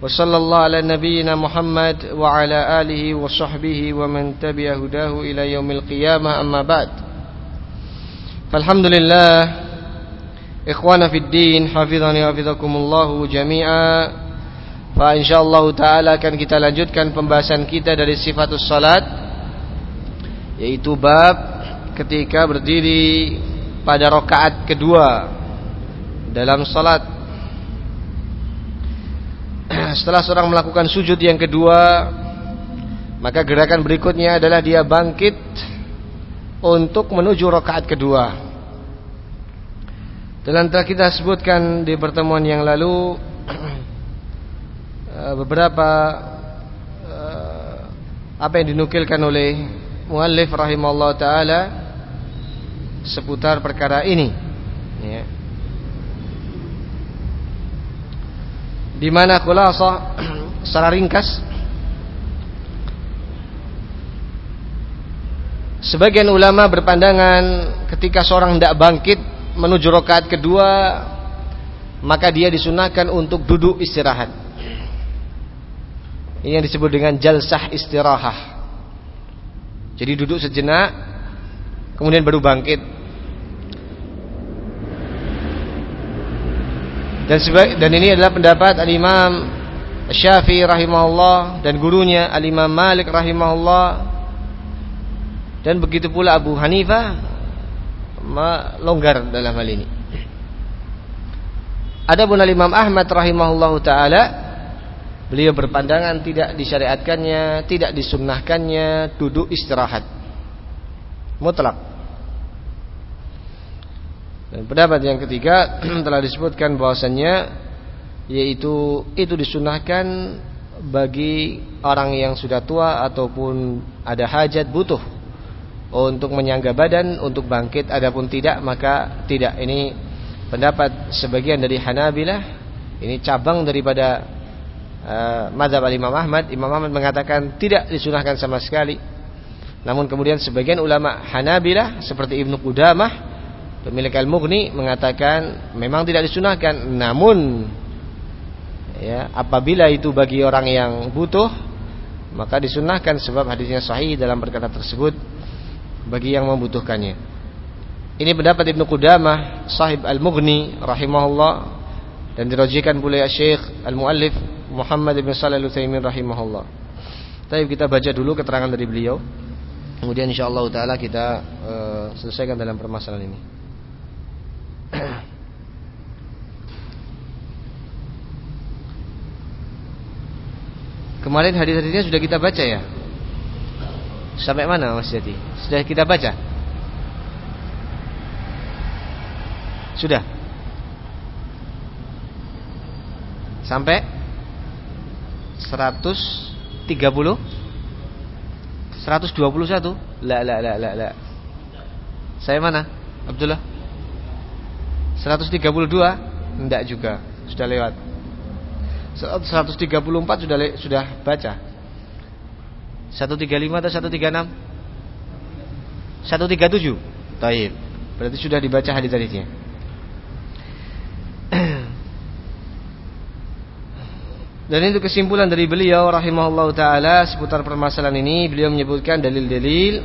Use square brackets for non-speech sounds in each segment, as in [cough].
وصلى الله على نبينا محمد وعلى آله وصحبه ومن تبع هداه إلى يوم القيامة أما بعد فالحمد لله إخوانا في الدين حفظني وحفظكم الله جميعا فإن شاء الله تعالى akan kita lanjutkan pembahasan kita dari sifatus salat yaitu bab ketika berdiri pada rakaat kedua dalam salat setelah seorang melakukan sujud yang kedua maka gerakan berikutnya adalah dia bangkit untuk menuju rakaat kedua dan telah kita sebutkan di pertemuan yang lalu [clears throat] eh, beberapa eh, apa yang dinukilkan oleh muallif rahimahullah taala seputar perkara ini ya. Di mana khulasa [clears throat] secara ringkas Sebagian ulama berpandangan ketika seorang tidak bangkit menuju rakaat kedua maka dia disunahkan untuk duduk istirahat. Ini yang disebut dengan jalsah istirahah. Jadi duduk sejenak kemudian baru bangkit Dan dan ini adalah pendapat al-Imam Syafi'i rahimahullah dan gurunya al-Imam Malik rahimahullah. Dan begitu pula Abu Hanifah longgar dalam hal ini. Adapun al-Imam Ahmad rahimahullah taala beliau berpandangan tidak disyariatkannya, tidak disunnahkannya duduk istirahat. Mutlak. Dan pendapat yang ketiga [clears throat] telah disebutkan bahwasannya yaitu itu disunahkan bagi orang yang sudah tua ataupun ada hajat butuh untuk menyangga badan untuk bangkit. Adapun tidak maka tidak. Ini pendapat sebagian dari Hanabilah. Ini cabang daripada uh, mazhab Imam Ahmad. Imam Ahmad mengatakan tidak disunahkan sama sekali. Namun kemudian sebagian ulama Hanabilah seperti Ibnu Qudamah pemilik Al-Mughni mengatakan memang tidak disunahkan namun ya apabila itu bagi orang yang butuh maka disunahkan sebab hadisnya sahih dalam perkara tersebut bagi yang membutuhkannya ini pendapat Ibnu Qudamah sahib Al-Mughni rahimahullah dan dirajikan pula Syekh Al-Muallif Muhammad bin Shalih Al-Utsaimin rahimahullah. Tapi kita baca dulu keterangan dari beliau. Kemudian insyaallah taala kita uh, selesaikan dalam permasalahan ini. Kemarin hadis-hadisnya sudah kita baca ya? Sampai mana Mas Jati? Sudah kita baca? Sudah? Sampai 130 121 La la la la la Saya mana? Abdullah 132 Tidak juga Sudah lewat 134 sudah sudah baca? 135 atau 136 137 Taib. Berarti sudah dibaca hadis-hadisnya [clears throat] Dan itu kesimpulan dari beliau rahimahullah taala seputar permasalahan ini. Beliau menyebutkan dalil-dalil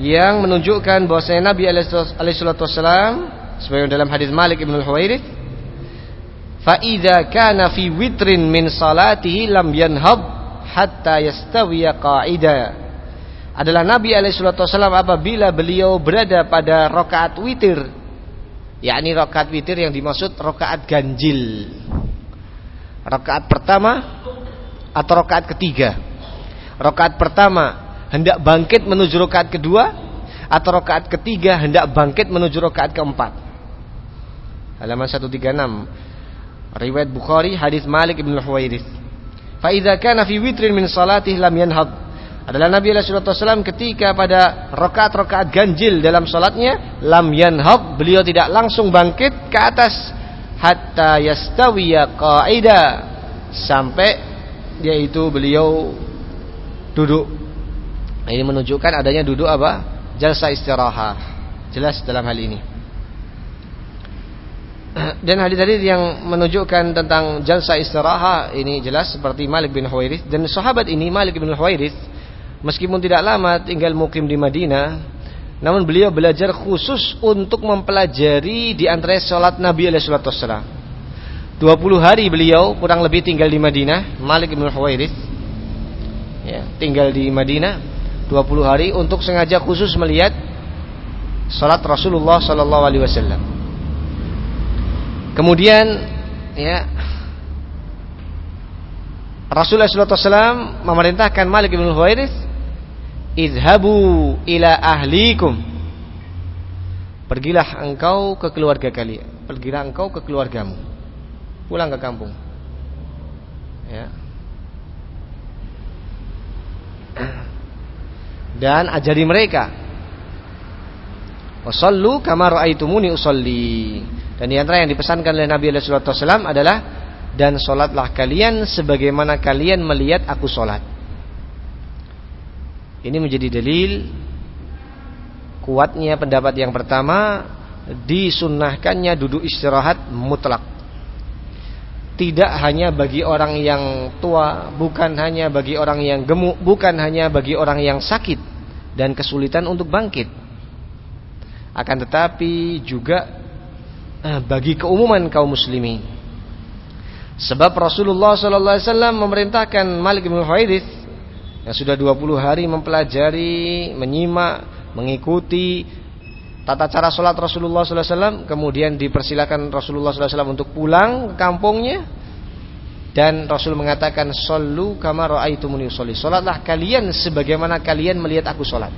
yang menunjukkan bahwasanya Nabi alaihi sebagaimana dalam hadis Malik bin Al-Huwairits fa idza kana fi witrin min salatihi lam yanhab hatta yastawiya qa'ida. Adalah Nabi alaihi wasallam apabila beliau berada pada rakaat witir. Yakni rakaat witir yang dimaksud rakaat ganjil. Rakaat pertama atau rakaat ketiga? Rakaat pertama hendak bangkit menuju rakaat kedua? Atau rakaat ketiga hendak bangkit menuju rakaat keempat? Halaman 136 riwayat Bukhari hadis Malik bin Huwairis Fa idza kana fi witrin min salatih lam yanhad. Adalah Nabi SAW ketika pada rakaat-rakaat ganjil dalam salatnya lam yanhad, beliau tidak langsung bangkit ke atas hatta yastawiya qa'ida sampai yaitu beliau duduk. Ini menunjukkan adanya duduk apa? Jalsa istirahat. Jelas dalam hal ini. Dan hadis-hadis yang menunjukkan tentang jalsa istirahat ini jelas seperti Malik bin Huwairith dan sahabat ini Malik bin Huwairith meskipun tidak lama tinggal mukim di Madinah namun beliau belajar khusus untuk mempelajari di antara salat Nabi alaihi wasallam. 20 hari beliau kurang lebih tinggal di Madinah, Malik bin Huwairith ya, tinggal di Madinah 20 hari untuk sengaja khusus melihat salat Rasulullah sallallahu alaihi wasallam. Kemudian ya Rasulullah SAW memerintahkan Malik bin Huwairis Idhabu ila ahlikum. Pergilah engkau ke keluarga kalian. Pergilah engkau ke keluargamu. Pulang ke kampung. Ya. Dan ajari mereka Wasallu kama ra'aitumuni usalli dan di antara yang dipesankan oleh Nabi SAW adalah dan solatlah kalian sebagaimana kalian melihat aku solat. Ini menjadi dalil kuatnya pendapat yang pertama disunnahkannya duduk istirahat mutlak. Tidak hanya bagi orang yang tua, bukan hanya bagi orang yang gemuk, bukan hanya bagi orang yang sakit dan kesulitan untuk bangkit. Akan tetapi juga bagi keumuman kaum muslimin. Sebab Rasulullah sallallahu alaihi wasallam memerintahkan Malik bin Huwairits yang sudah 20 hari mempelajari, menyimak, mengikuti tata cara sholat Rasulullah sallallahu alaihi wasallam, kemudian dipersilakan Rasulullah sallallahu alaihi wasallam untuk pulang ke kampungnya dan Rasul mengatakan sallu kama raaitumuni usolli. Salatlah kalian sebagaimana kalian melihat aku salat.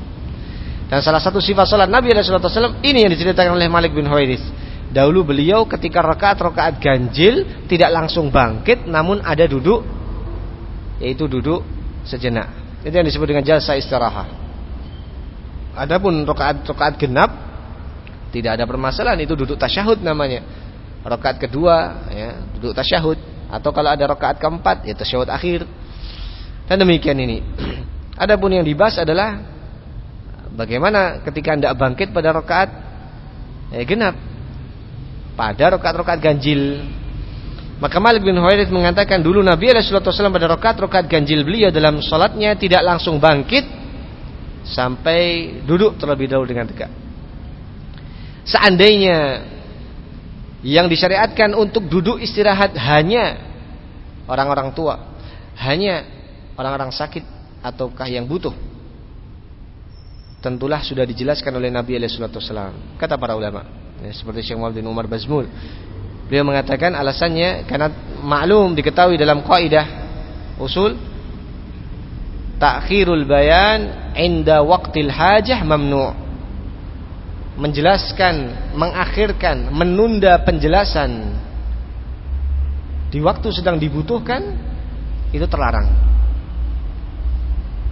Dan salah satu sifat salat Nabi alaihi wasallam ini yang diceritakan oleh Malik bin Huwairits. Dahulu beliau ketika rakaat-rakaat ganjil tidak langsung bangkit namun ada duduk yaitu duduk sejenak. Itu yang disebut dengan jalsa istirahat. Adapun rakaat-rakaat genap tidak ada permasalahan itu duduk tasyahud namanya. Rakaat kedua ya, duduk tasyahud atau kalau ada rakaat keempat ya tasyahud akhir. Dan demikian ini. [clears throat] Adapun yang dibahas adalah bagaimana ketika Anda bangkit pada rakaat ya, genap pada rokat-rokat ganjil. Maka Malik bin Huwairith mengatakan dulu Nabi SAW pada rokat-rokat ganjil beliau dalam sholatnya tidak langsung bangkit sampai duduk terlebih dahulu dengan tegak. Seandainya yang disyariatkan untuk duduk istirahat hanya orang-orang tua, hanya orang-orang sakit ataukah yang butuh, tentulah sudah dijelaskan oleh Nabi SAW. Kata para ulama ya, seperti Syekh Muhammad bin Umar Bazmul. Beliau mengatakan alasannya karena maklum diketahui dalam kaidah usul takhirul bayan inda waqtil hajah mamnu' menjelaskan mengakhirkan menunda penjelasan di waktu sedang dibutuhkan itu terlarang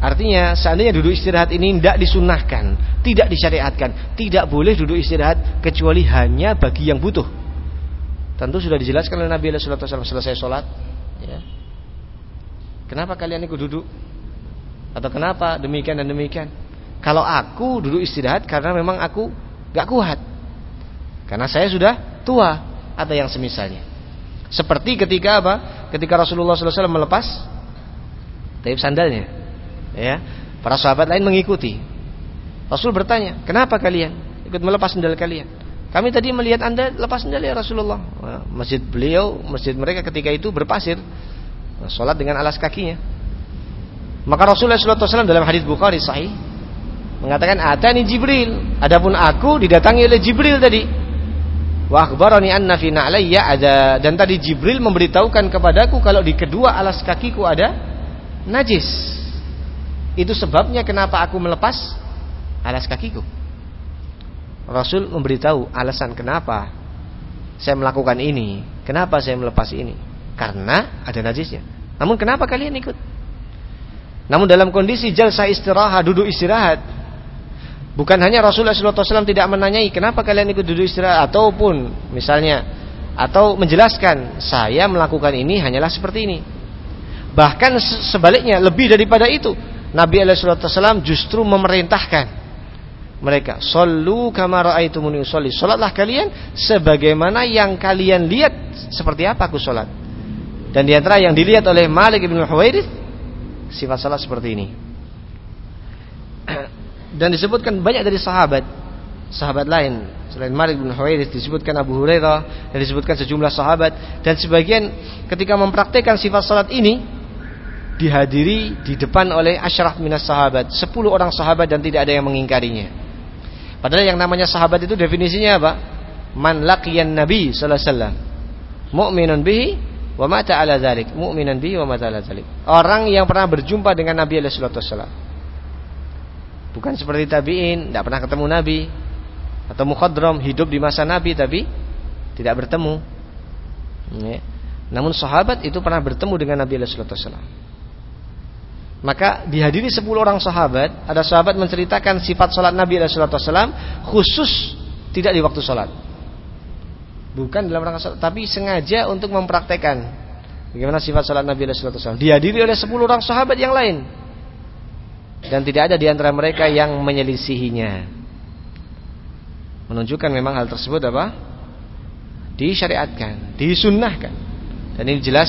Artinya seandainya duduk istirahat ini tidak disunahkan, tidak disyariatkan, tidak boleh duduk istirahat kecuali hanya bagi yang butuh. Tentu sudah dijelaskan oleh Nabi Alaihi Wasallam selesai sholat. Ya. Kenapa kalian ikut duduk? Atau kenapa demikian dan demikian? Kalau aku duduk istirahat karena memang aku gak kuat, karena saya sudah tua atau yang semisalnya. Seperti ketika apa? Ketika Rasulullah SAW melepas taib sandalnya ya. Para sahabat lain mengikuti. Rasul bertanya kenapa kalian ikut melepas sendal kalian? Kami tadi melihat anda lepas sendal ya Rasulullah. Masjid beliau masjid mereka ketika itu berpasir sholat dengan alas kakinya. Maka Rasulullah SAW dalam hadis Bukhari sahih mengatakan atani Jibril. Adapun aku didatangi oleh Jibril tadi. Wa anna fi ada dan tadi Jibril memberitahukan kepadaku kalau di kedua alas kakiku ada najis itu sebabnya kenapa aku melepas alas kakiku. Rasul memberitahu alasan kenapa saya melakukan ini. Kenapa saya melepas ini? Karena ada najisnya. Namun kenapa kalian ikut? Namun dalam kondisi jalsa istirahat, duduk istirahat. Bukan hanya Rasulullah SAW tidak menanyai kenapa kalian ikut duduk istirahat ataupun misalnya atau menjelaskan saya melakukan ini hanyalah seperti ini. Bahkan sebaliknya lebih daripada itu, Nabi SAW justru memerintahkan mereka, "Shallu kama raaitumuni usolli." Salatlah kalian sebagaimana yang kalian lihat seperti apa aku salat. Dan di antara yang dilihat oleh Malik bin Huwairith sifat salat seperti ini. [clears throat] Dan disebutkan banyak dari sahabat, sahabat lain selain Malik bin Huwairis disebutkan Abu Hurairah dan disebutkan sejumlah sahabat dan sebagian ketika mempraktekkan sifat salat ini dihadiri di depan oleh asyraf minas sahabat, 10 orang sahabat dan tidak ada yang mengingkarinya. Padahal yang namanya sahabat itu definisinya apa? Man laqiyan Nabi sallallahu alaihi wasallam mu'minun bihi Wa mata ala dzalik, mu'minan bihi wa mata ala dzalik. Orang yang pernah berjumpa dengan Nabi alaihi wasallam. Bukan seperti tabi'in, tidak pernah ketemu Nabi atau mukhadram hidup di masa Nabi tapi tidak bertemu. Ya. Namun sahabat itu pernah bertemu dengan Nabi alaihi wasallam. Maka dihadiri 10 orang sahabat, ada sahabat menceritakan sifat salat Nabi wasallam khusus tidak di waktu salat. Bukan dalam rangka salat tapi sengaja untuk mempraktekkan bagaimana sifat salat Nabi wasallam dihadiri oleh 10 orang sahabat yang lain. Dan tidak ada di antara mereka yang menyelisihinya. Menunjukkan memang hal tersebut apa? Disyariatkan disunnahkan. Dan ini jelas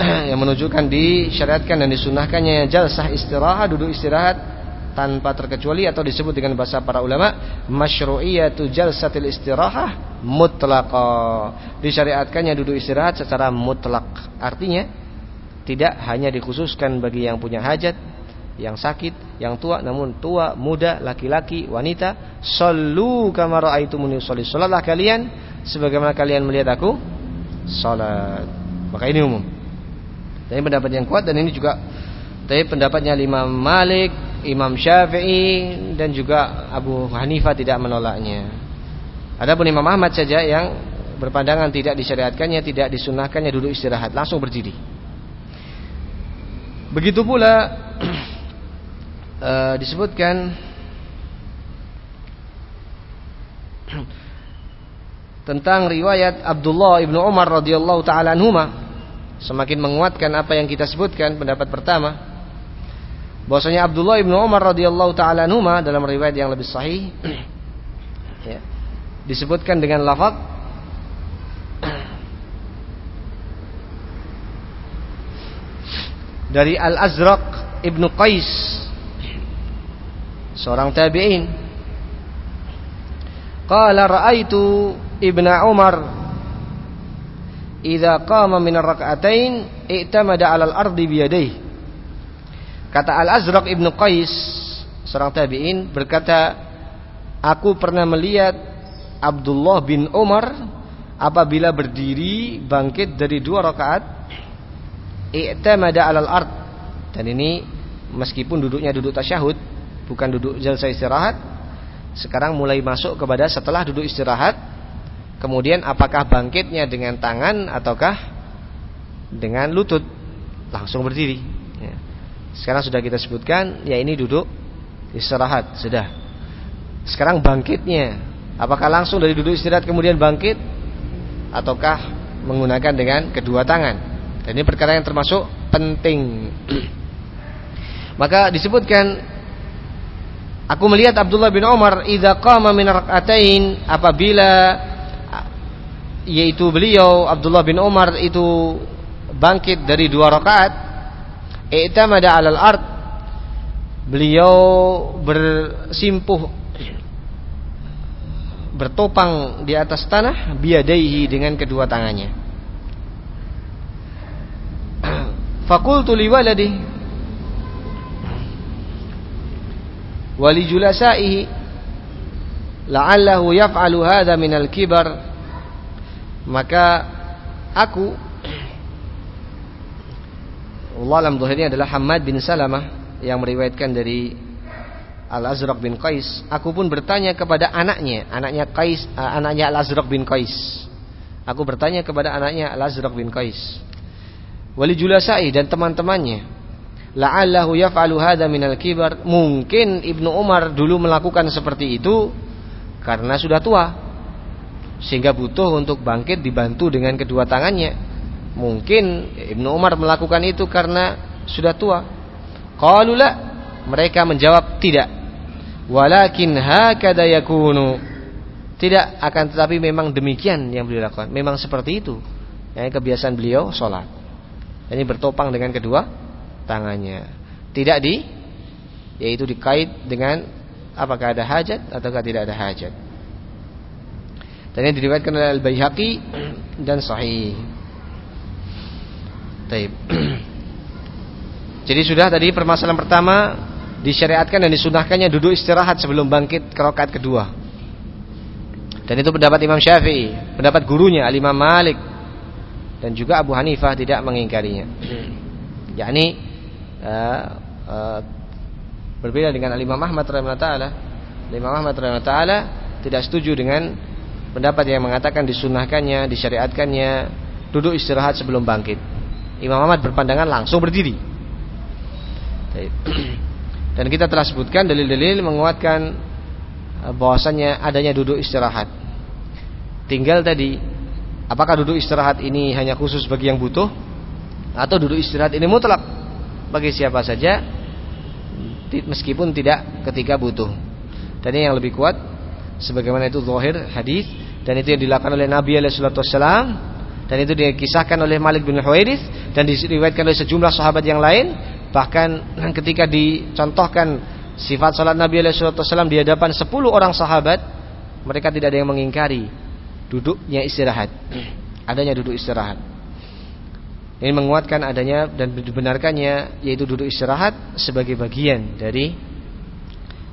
[clears throat] yang menunjukkan disyariatkan dan disunnahkannya jalsah istirahat duduk istirahat tanpa terkecuali atau disebut dengan bahasa para ulama masyru'iyatu jalsatil istirahah mutlaqa disyariatkannya duduk istirahat secara mutlak artinya tidak hanya dikhususkan bagi yang punya hajat yang sakit, yang tua namun tua, muda, laki-laki, wanita, sallu kama raaitumuni usolli. Salatlah kalian sebagaimana kalian melihat aku salat. Maka ini umum. Tapi pendapat yang kuat dan ini juga tapi pendapatnya Imam Malik, Imam Syafi'i dan juga Abu Hanifah tidak menolaknya. Adapun Imam Ahmad saja yang berpandangan tidak disyariatkannya, tidak disunahkannya duduk istirahat, langsung berdiri. Begitu pula uh, [clears throat] disebutkan [clears throat] tentang riwayat Abdullah ibnu Umar radhiyallahu taala anhuma semakin menguatkan apa yang kita sebutkan pendapat pertama bahwasanya Abdullah ibnu Umar radhiyallahu taala numa dalam riwayat yang lebih sahih [clears throat] ya, disebutkan dengan lafaz [clears throat] dari Al Azraq ibnu Qais seorang tabi'in. Qala ra'aitu ibnu Umar idza qama min ar-rak'atain i'tamada 'ala al-ardi biyadayhi Kata Al-Azraq Ibnu Qais, seorang tabi'in berkata, "Aku pernah melihat Abdullah bin Umar apabila berdiri bangkit dari dua rakaat i'tamada 'alal ard." Dan ini meskipun duduknya duduk tasyahud, bukan duduk jalsa istirahat, sekarang mulai masuk kepada setelah duduk istirahat, kemudian apakah bangkitnya dengan tangan ataukah dengan lutut langsung berdiri. Sekarang sudah kita sebutkan, ya ini duduk istirahat sudah. Sekarang bangkitnya, apakah langsung dari duduk istirahat kemudian bangkit, ataukah menggunakan dengan kedua tangan? Dan ini perkara yang termasuk penting. [clears throat] Maka disebutkan Aku melihat Abdullah bin Umar idza qama apabila yaitu beliau Abdullah bin Umar itu bangkit dari dua rakaat. I'tamada 'alal ard. Beliau bersimpuh bertopang di atas tanah biadaihi dengan kedua tangannya. [clears throat] Fakultu liwaladi wali julasaihi. La'allahu yaf'alu hadha minal kibar maka aku Allah alam zahirnya adalah Hamad bin Salamah yang meriwayatkan dari Al-Azraq bin Qais. Aku pun bertanya kepada anaknya, anaknya Qais, uh, anaknya Al-Azraq bin Qais. Aku bertanya kepada anaknya Al-Azraq bin Qais. wali julasai dan teman-temannya la'allahu yaf'alu hadha minal kibar mungkin Ibnu Umar dulu melakukan seperti itu karena sudah tua sehingga butuh untuk bangkit dibantu dengan kedua tangannya. Mungkin Ibnu Umar melakukan itu karena sudah tua. Qalu mereka menjawab tidak. Walakin hakada yakunu. Tidak akan tetapi memang demikian yang beliau lakukan. Memang seperti itu. Yang kebiasaan beliau sholat. Ini bertopang dengan kedua tangannya. Tidak di yaitu dikait dengan apakah ada hajat ataukah tidak ada hajat dan ini diriwayatkan oleh Al-Baihaqi dan sahih Taib. [clears throat] Jadi sudah tadi permasalahan pertama disyariatkan dan disunahkannya duduk istirahat sebelum bangkit ke rakaat kedua. Dan itu pendapat Imam Syafi'i, pendapat gurunya Al-Imam Malik dan juga Abu Hanifah tidak mengingkarinya. [clears throat] yakni uh, uh, berbeda dengan Al-Imam Ahmad taala. Imam Ahmad taala tidak setuju dengan pendapat yang mengatakan disunahkannya, disyariatkannya duduk istirahat sebelum bangkit. Imam Ahmad berpandangan langsung berdiri. [clears throat] Dan kita telah sebutkan dalil-dalil menguatkan uh, bahwasannya adanya duduk istirahat. Tinggal tadi apakah duduk istirahat ini hanya khusus bagi yang butuh atau duduk istirahat ini mutlak bagi siapa saja meskipun tidak ketika butuh. Dan yang lebih kuat sebagaimana itu zahir hadis dan itu yang dilakukan oleh Nabi alaihi wasallam dan itu dikisahkan oleh Malik bin Huwairits dan diriwayatkan oleh sejumlah sahabat yang lain Bahkan ketika dicontohkan sifat salat Nabi SAW di hadapan 10 orang sahabat, mereka tidak ada yang mengingkari duduknya istirahat. Adanya duduk istirahat. Ini menguatkan adanya dan dibenarkannya yaitu duduk istirahat sebagai bagian dari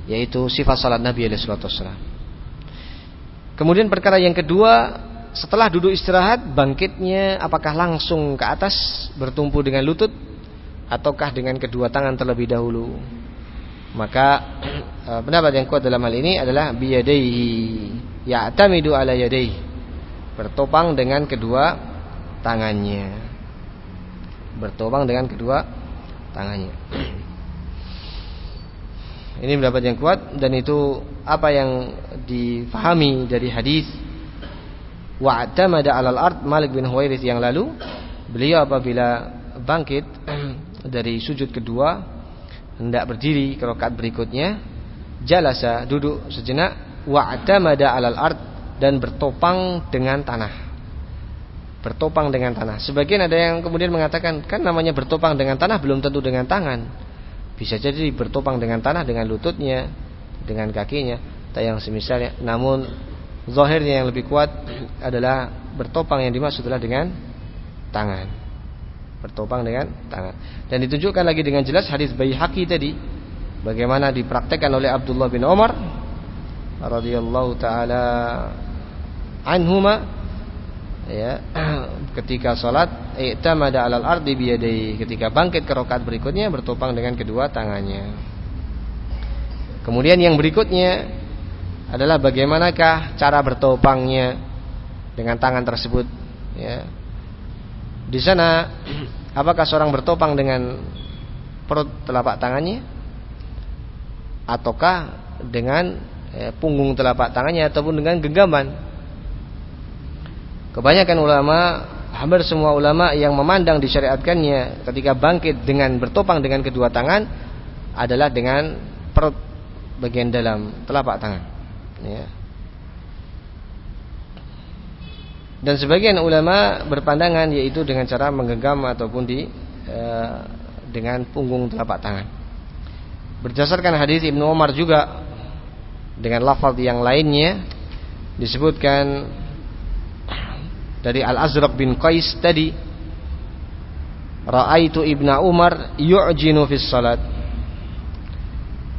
yaitu sifat salat Nabi SAW. Kemudian perkara yang kedua, setelah duduk istirahat, bangkitnya apakah langsung ke atas bertumpu dengan lutut ataukah dengan kedua tangan terlebih dahulu? Maka [clears throat] eh, pendapat yang kuat dalam hal ini adalah biyadaihi ya'tamidu ala yadaihi bertopang dengan kedua tangannya. Bertopang dengan kedua tangannya [clears throat] ini pendapat yang kuat dan itu apa yang difahami dari hadis. Wa'tamada 'alal ard Malik bin Huwairits yang lalu beliau apabila bangkit [clears throat] dari sujud kedua hendak berdiri ke rakaat berikutnya jalasa duduk sejenak wa'tamada 'alal ard dan bertopang dengan tanah. Bertopang dengan tanah. Sebagian ada yang kemudian mengatakan kan namanya bertopang dengan tanah belum tentu dengan tangan bisa jadi bertopang dengan tanah dengan lututnya dengan kakinya. Tak yang semisalnya. Namun zahirnya yang lebih kuat adalah bertopang yang dimaksud adalah dengan tangan. Bertopang dengan tangan. Dan ditunjukkan lagi dengan jelas hadis Baihaqi tadi bagaimana dipraktekkan oleh Abdullah bin Umar radhiyallahu taala anhuma ya [clears throat] ketika salat i'tamada 'alal ardi biyadai ketika bangkit ke rakaat berikutnya bertopang dengan kedua tangannya. Kemudian yang berikutnya adalah bagaimanakah cara bertopangnya dengan tangan tersebut ya di sana [clears throat] apakah seorang bertopang dengan perut telapak tangannya ataukah dengan eh, punggung telapak tangannya ataupun dengan genggaman. Kebanyakan ulama, hampir semua ulama yang memandang disyariatkannya ketika bangkit dengan bertopang dengan kedua tangan adalah dengan perut bagian dalam telapak tangan. Ya. Dan sebagian ulama berpandangan yaitu dengan cara menggenggam ataupun di e, dengan punggung telapak tangan. Berdasarkan hadis Ibnu Umar juga dengan lafaz yang lainnya disebutkan dari Al-Azraq bin Qais tadi Ra'aitu Ibnu Umar yu'jinu fis salat.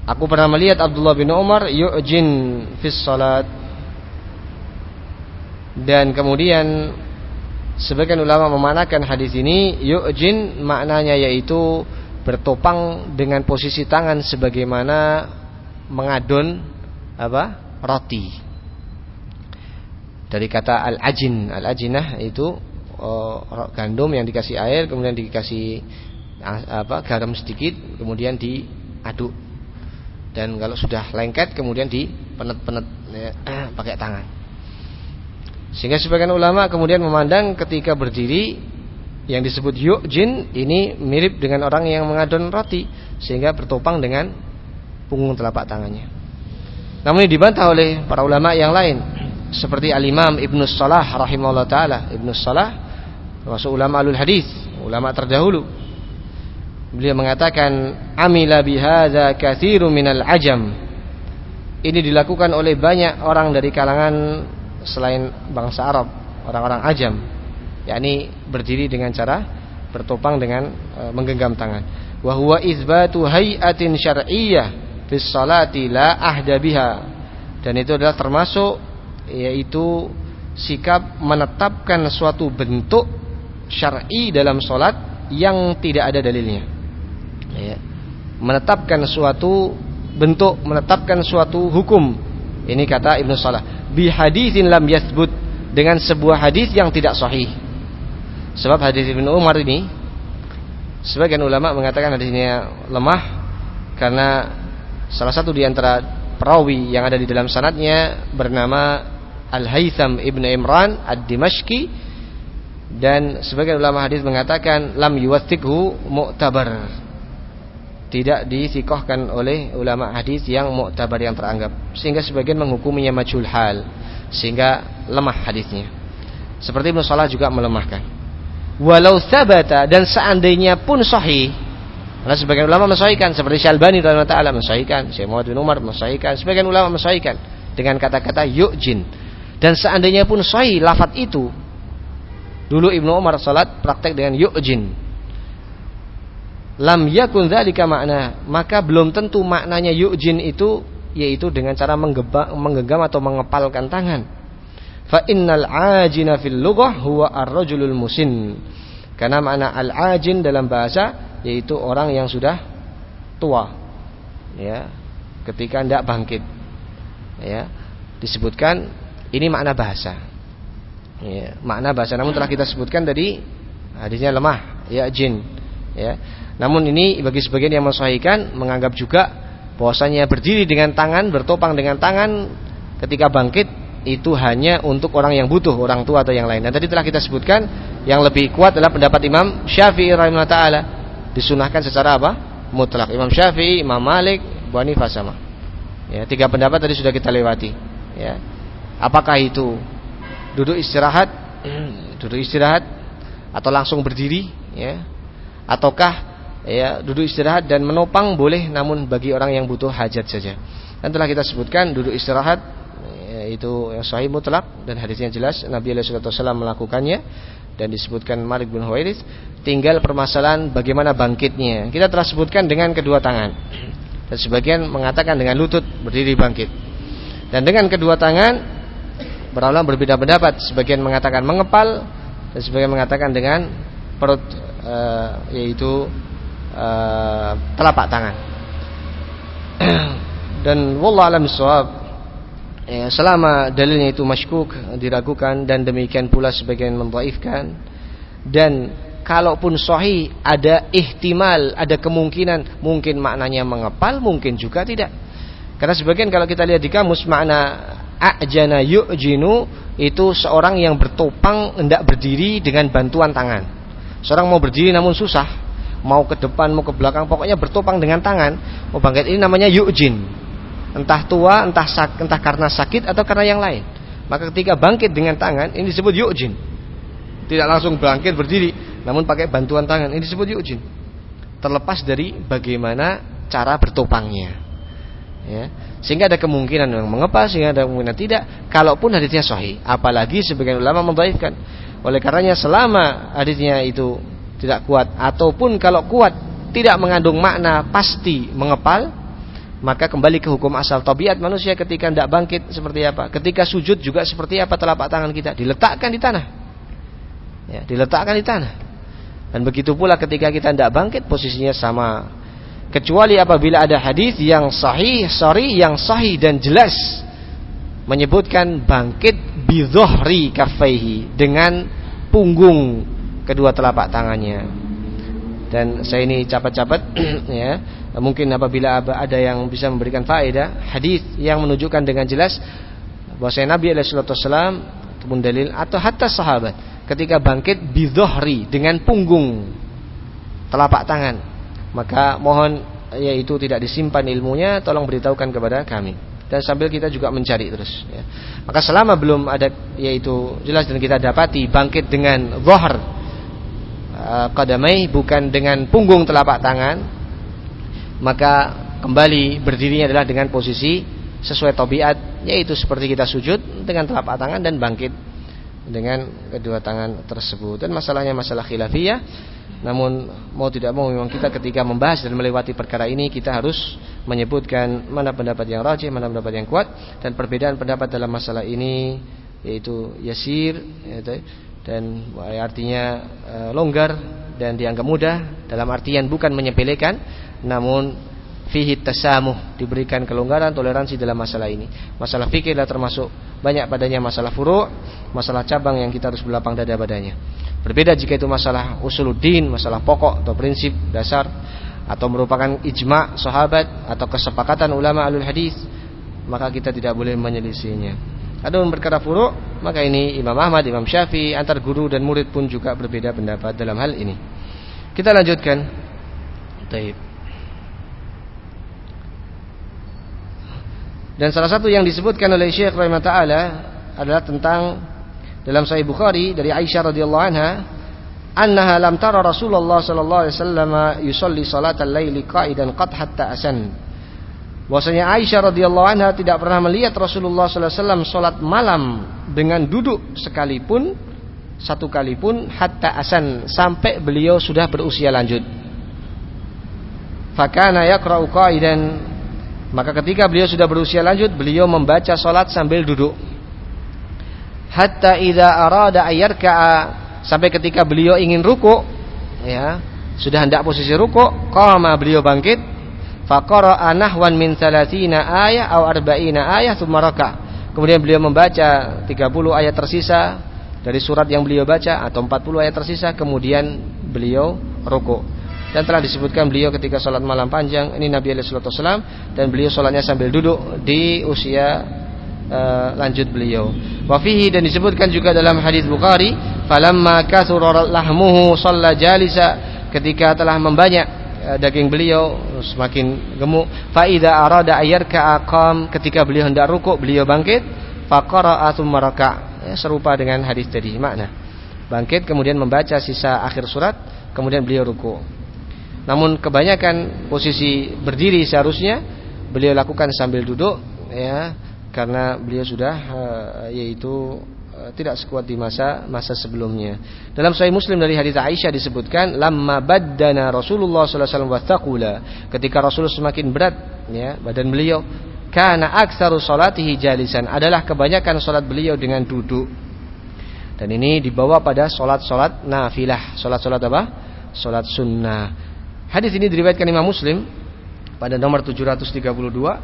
Aku pernah melihat Abdullah bin Umar yu'jin fis salat. Dan kemudian sebagian ulama memanakan hadis ini yu'jin maknanya yaitu bertopang dengan posisi tangan sebagaimana mengadon apa roti dari kata al-ajin. Al-ajinah itu uh, gandum yang dikasih air kemudian dikasih apa garam sedikit kemudian diaduk. Dan kalau sudah lengket kemudian dipenet-penet ya, [clears throat] pakai tangan. Sehingga sebagian ulama kemudian memandang ketika berdiri yang disebut yu'jin ini mirip dengan orang yang mengadon roti sehingga bertopang dengan punggung telapak tangannya. Namun ini dibantah oleh para ulama yang lain seperti al-Imam Ibnu Salah rahimahullah taala. Ibnu Salah termasuk ulama alul hadis ulama terdahulu. Beliau mengatakan amila bihadza katsirun minal ajam. Ini dilakukan oleh banyak orang dari kalangan selain bangsa Arab orang-orang ajam. Yakni berdiri dengan cara bertopang dengan e, menggenggam tangan. Wa huwa izbatu hay'atin syar'iyyah fi salati la ahda biha. Dan itu adalah termasuk yaitu sikap menetapkan suatu bentuk syar'i dalam solat yang tidak ada dalilnya. Ya. Menetapkan suatu bentuk, menetapkan suatu hukum. Ini kata Ibnu Salah. Bi haditsin lam yathbut dengan sebuah hadis yang tidak sahih. Sebab hadis Ibnu Umar ini sebagian ulama mengatakan hadisnya lemah karena salah satu di antara perawi yang ada di dalam sanatnya bernama Al-Haytham Ibn Imran Ad-Dimashqi dan sebagian ulama hadis mengatakan lam yuwathiqhu mu'tabar. Tidak disikohkan oleh ulama hadis yang mu'tabar yang teranggap. Sehingga sebagian menghukuminya majul hal sehingga lemah hadisnya. Seperti Ibnu Salah juga melemahkan. Walau sabata dan seandainya pun sahih karena sebagian ulama mensahihkan seperti Syalbani radhiyallahu taala mensahihkan Syekh Muhammad bin Umar mensahihkan sebagian ulama mensahihkan dengan kata-kata yu'jin dan seandainya pun sahih lafat itu dulu Ibnu Umar salat praktek dengan yu'jin. Lam yakun dzalika makna maka belum tentu maknanya yu'jin itu yaitu dengan cara menggenggam atau mengepalkan tangan. Fa innal ajina fil lughah huwa ar-rajulul musin. Karena makna al-ajin dalam bahasa yaitu orang yang sudah tua. Ya ketika tidak bangkit. Ya disebutkan ini makna bahasa. Ya, makna bahasa. Namun telah kita sebutkan tadi hadisnya lemah, ya jin. Ya. Namun ini bagi sebagian yang mensahihkan menganggap juga bahwasanya berdiri dengan tangan, bertopang dengan tangan ketika bangkit itu hanya untuk orang yang butuh, orang tua atau yang lain. Dan tadi telah kita sebutkan yang lebih kuat adalah pendapat Imam Syafi'i rahimahullah taala. Disunahkan secara apa? Mutlak. Imam Syafi'i, Imam Malik, Bu Hanifah sama. Ya, tiga pendapat tadi sudah kita lewati. Ya. Apakah itu duduk istirahat, duduk istirahat atau langsung berdiri ya? Ataukah ya duduk istirahat dan menopang boleh namun bagi orang yang butuh hajat saja. Dan telah kita sebutkan duduk istirahat ya, itu yang sahih mutlak dan hadisnya jelas. Nabi alaihi wasallam melakukannya dan disebutkan Malik bin Huwairis tinggal permasalahan bagaimana bangkitnya. Kita telah sebutkan dengan kedua tangan. Dan sebagian mengatakan dengan lutut berdiri bangkit. Dan dengan kedua tangan Para ulama berbeda pendapat, sebagian mengatakan mengepal dan sebagian mengatakan dengan perut e, yaitu e, telapak tangan. [clears throat] dan wallah alam ya, selama dalilnya itu masykuk diragukan dan demikian pula sebagian mendhaifkan dan kalaupun sahih ada ihtimal, ada kemungkinan mungkin maknanya mengepal, mungkin juga tidak. Karena sebagian kalau kita lihat di kamus makna A'jana yu'jinu itu seorang yang bertopang hendak berdiri dengan bantuan tangan. Seorang mau berdiri namun susah, mau ke depan mau ke belakang pokoknya bertopang dengan tangan. Mau bangkit ini namanya yu'jin. Entah tua, entah sak, entah karena sakit atau karena yang lain. Maka ketika bangkit dengan tangan ini disebut yu'jin. Tidak langsung bangkit berdiri, namun pakai bantuan tangan ini disebut yu'jin. Terlepas dari bagaimana cara bertopangnya. Ya sehingga ada kemungkinan yang mengepas, sehingga ada kemungkinan tidak. Kalaupun hadisnya sahih, apalagi sebagian ulama membaikkan. Oleh karenanya selama hadisnya itu tidak kuat ataupun kalau kuat tidak mengandung makna pasti mengepal, maka kembali ke hukum asal tabiat manusia ketika tidak bangkit seperti apa, ketika sujud juga seperti apa telapak tangan kita diletakkan di tanah, ya, diletakkan di tanah. Dan begitu pula ketika kita tidak bangkit posisinya sama kecuali apabila ada hadis yang sahih, sorry, yang sahih dan jelas menyebutkan bangkit bidhohri kafaihi dengan punggung kedua telapak tangannya. Dan saya ini capat-capat [clears throat] ya. Mungkin apabila ada yang bisa memberikan faedah hadis yang menunjukkan dengan jelas bahwa Nabi alaihi wasallam ataupun dalil atau hatta sahabat ketika bangkit bidhohri dengan punggung telapak tangan maka mohon yaitu tidak disimpan ilmunya tolong beritahukan kepada kami dan sambil kita juga mencari terus ya. maka selama belum ada yaitu jelas dan kita dapati bangkit dengan kadamai uh, bukan dengan punggung telapak tangan maka kembali berdirinya adalah dengan posisi sesuai tabiat yaitu seperti kita sujud dengan telapak tangan dan bangkit dengan kedua tangan tersebut dan masalahnya masalah khilafiyah namun mau tidak mau memang kita ketika membahas dan melewati perkara ini kita harus menyebutkan mana pendapat yang rajih, mana pendapat yang kuat dan perbedaan pendapat dalam masalah ini yaitu yasir yaitu, dan artinya e, longgar dan dianggap mudah dalam artian bukan menyepelekan namun fihi tasamuh diberikan kelonggaran toleransi dalam masalah ini. Masalah fikih adalah termasuk banyak padanya masalah furu', masalah cabang yang kita harus berlapang dada padanya. Berbeda jika itu masalah usuluddin, masalah pokok atau prinsip dasar atau merupakan ijma' sahabat atau kesepakatan ulama alul hadis, maka kita tidak boleh menyelisihinya. Adapun perkara furu' maka ini Imam Ahmad, Imam Syafi'i antar guru dan murid pun juga berbeda pendapat dalam hal ini. Kita lanjutkan. Taib. Dan salah satu yang disebutkan oleh Syekh Rahimah Ta'ala adalah tentang dalam Sahih Bukhari dari Aisyah radhiyallahu anha annaha lam tara Rasulullah sallallahu alaihi wasallam yusalli salatal laili qa'idan qad hatta asan. Bahwasanya Aisyah radhiyallahu anha tidak pernah melihat Rasulullah sallallahu alaihi wasallam salat malam dengan duduk sekalipun satu kali pun hatta asan sampai beliau sudah berusia lanjut. Fakana yaqra'u qa'idan maka ketika beliau sudah berusia lanjut beliau membaca salat sambil duduk hatta idza arada ayyarka'a sampai ketika beliau ingin ruku ya sudah hendak posisi ruku qama beliau bangkit. Faqara nahwan min 30 ayah atau 40 ayah thumma raka. Kemudian beliau membaca 30 ayat tersisa dari surat yang beliau baca atau 40 ayat tersisa kemudian beliau ruku. Dan telah disebutkan beliau ketika sholat malam panjang ini Nabi Alaihi Wasallam dan beliau sholatnya sambil duduk di usia uh, lanjut beliau. Wafihi dan disebutkan juga dalam hadis Bukhari, falamma kathura lahmuhu shalla jalisa ketika telah membanyak uh, daging beliau semakin gemuk. Fa idza arada ayyarka aqam ketika beliau hendak rukuk beliau bangkit, faqara thumma raka. Ya, serupa dengan hadis tadi makna. Bangkit kemudian membaca sisa akhir surat, kemudian beliau rukuk. Namun kebanyakan posisi berdiri seharusnya beliau lakukan sambil duduk ya karena beliau sudah uh, yaitu uh, tidak sekuat di masa masa sebelumnya. Dalam Sahih Muslim dari hadis Aisyah disebutkan lamma baddana Rasulullah sallallahu alaihi wasallam ketika Rasul semakin berat ya badan beliau karena aktsaru salatihi jalisan adalah kebanyakan salat beliau dengan duduk. Dan ini dibawa pada salat-salat nafilah, salat-salat apa? Salat sunnah. Hadis ini diriwayatkan Imam Muslim pada nomor 732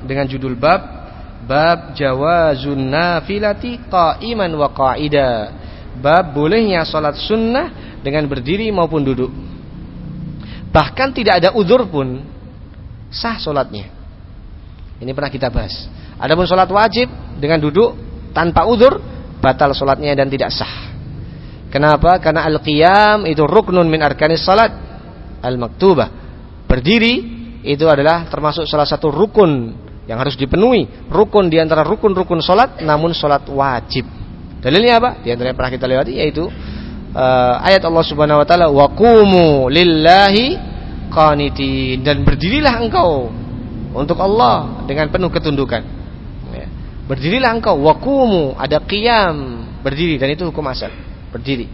dengan judul bab Bab jawazun nafilati qa'iman wa qa'ida. Bab bolehnya salat sunnah dengan berdiri maupun duduk. Bahkan tidak ada uzur pun sah salatnya. Ini pernah kita bahas. Adapun salat wajib dengan duduk tanpa uzur batal salatnya dan tidak sah. Kenapa? Karena al-qiyam itu ruknun min arkanis salat al-maktubah. Berdiri itu adalah termasuk salah satu rukun yang harus dipenuhi rukun di antara rukun-rukun solat namun solat wajib. Dalilnya apa? Di antara yang pernah kita lewati yaitu uh, ayat Allah Subhanahu wa taala waqumu lillahi qanitin. Dan berdirilah engkau untuk Allah dengan penuh ketundukan. Ya. berdirilah engkau. Waqumu ada qiyam berdiri. Dan itu hukum asal berdiri.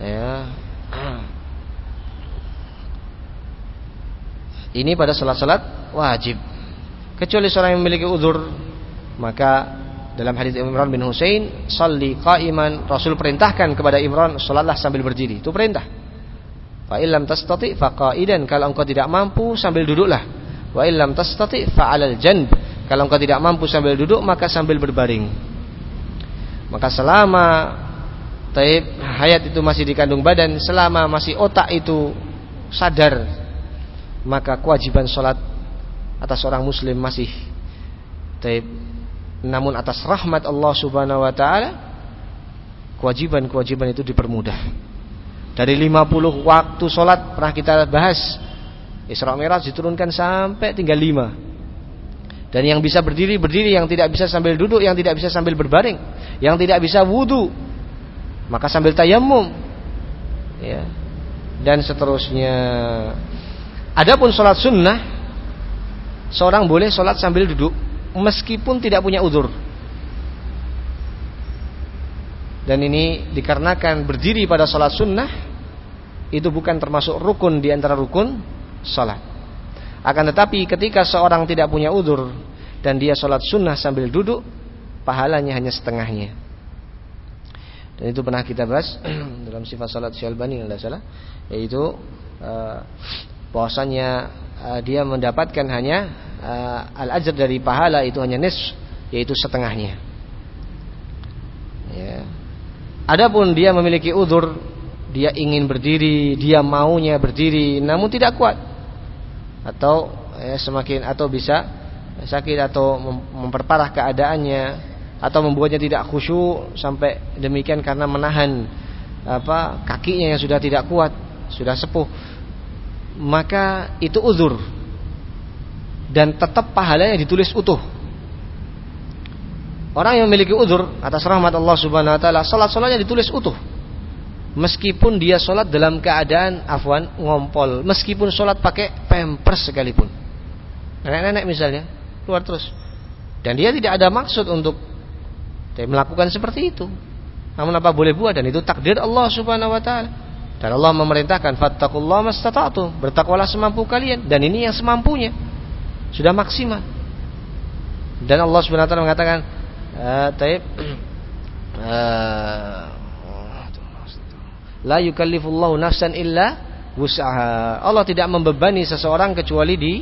Ya. Ini pada salat-salat wajib kecuali seorang yang memiliki uzur maka dalam hadis Imran bin Husain salli qa'iman Rasul perintahkan kepada Imran salatlah sambil berdiri. Itu perintah. Fa illam tastati fa qa'idan kalau engkau tidak mampu sambil duduklah. Wa illam tastati fa 'alal janb kalau engkau tidak mampu sambil duduk maka sambil berbaring. Maka selama taib hayat itu masih dikandung badan, selama masih otak itu sadar, maka kewajiban sholat atas seorang muslim masih taib. Namun atas rahmat Allah Subhanahu wa taala kewajiban-kewajiban itu dipermudah. Dari 50 waktu sholat pernah kita bahas Isra Mi'raj diturunkan sampai tinggal 5. Dan yang bisa berdiri berdiri, yang tidak bisa sambil duduk, yang tidak bisa sambil berbaring, yang tidak bisa wudhu, maka sambil tayamum, ya, dan seterusnya. Adapun sholat sunnah, seorang boleh sholat sambil duduk, meskipun tidak punya udur. Dan ini dikarenakan berdiri pada sholat sunnah itu bukan termasuk rukun di antara rukun sholat. Akan tetapi ketika seorang tidak punya udur dan dia sholat sunnah sambil duduk, pahalanya hanya setengahnya. Dan itu pernah kita bahas [clears throat] dalam sifat sholat Syalbani yaitu bahwasanya uh, dia mendapatkan hanya uh, al-ajr dari pahala itu hanya nis, yaitu setengahnya. Ya. Adapun dia memiliki udur, dia ingin berdiri, dia maunya berdiri, namun tidak kuat atau ya, semakin atau bisa sakit atau memperparah keadaannya atau membuatnya tidak khusyuk sampai demikian karena menahan apa kakinya yang sudah tidak kuat sudah sepuh maka itu uzur. Dan tetap pahalanya ditulis utuh. Orang yang memiliki uzur atas rahmat Allah Subhanahu wa taala salat-salatnya ditulis utuh. Meskipun dia sholat dalam keadaan afwan ngompol. Meskipun sholat pakai pampers sekalipun. Nenek-nenek misalnya keluar terus. Dan dia tidak ada maksud untuk melakukan seperti itu. Namun apa boleh buat? Dan itu takdir Allah subhanahu wa ta'ala dan Allah memerintahkan fattakullah mastata'tu bertakwalah semampu kalian dan ini yang semampunya sudah maksimal dan Allah subhanahu wa ta'ala mengatakan uh, taib uh, [clears throat] La yukallifullahu nafsan illa wus'aha. Allah tidak membebani seseorang kecuali di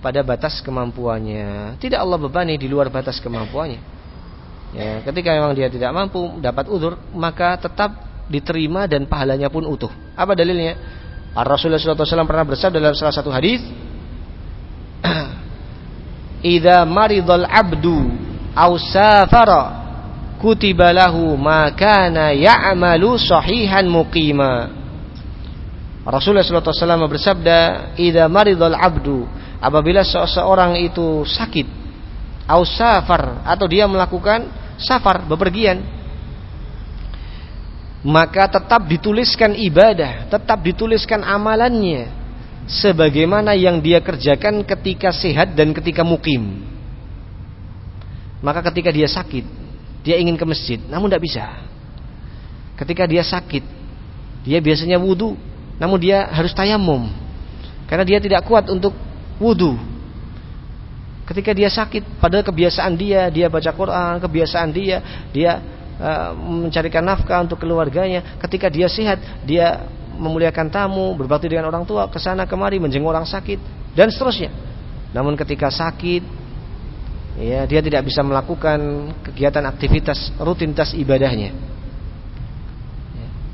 pada batas kemampuannya. Tidak Allah bebani di luar batas kemampuannya. Ya, ketika memang dia tidak mampu dapat udur, maka tetap diterima dan pahalanya pun utuh. Apa dalilnya? Rasulullah SAW pernah bersabda dalam salah satu hadis, [clears throat] "Idza maridal abdu aw safara kutiba lahu ma kana ya'malu sahihan muqima. Rasulullah SAW bersabda, "Idza maridul abdu, apabila seseorang itu sakit, au safar atau dia melakukan safar bepergian, maka tetap dituliskan ibadah, tetap dituliskan amalannya sebagaimana yang dia kerjakan ketika sehat dan ketika mukim. Maka ketika dia sakit, dia ingin ke masjid, namun tidak bisa. Ketika dia sakit, dia biasanya wudhu, namun dia harus tayamum, karena dia tidak kuat untuk wudhu. Ketika dia sakit, padahal kebiasaan dia, dia baca Quran, kebiasaan dia, dia mencarikan nafkah untuk keluarganya. Ketika dia sehat, dia memuliakan tamu, berbakti dengan orang tua, ke sana kemari menjenguk orang sakit dan seterusnya. Namun ketika sakit, ya dia tidak bisa melakukan kegiatan aktivitas rutinitas ibadahnya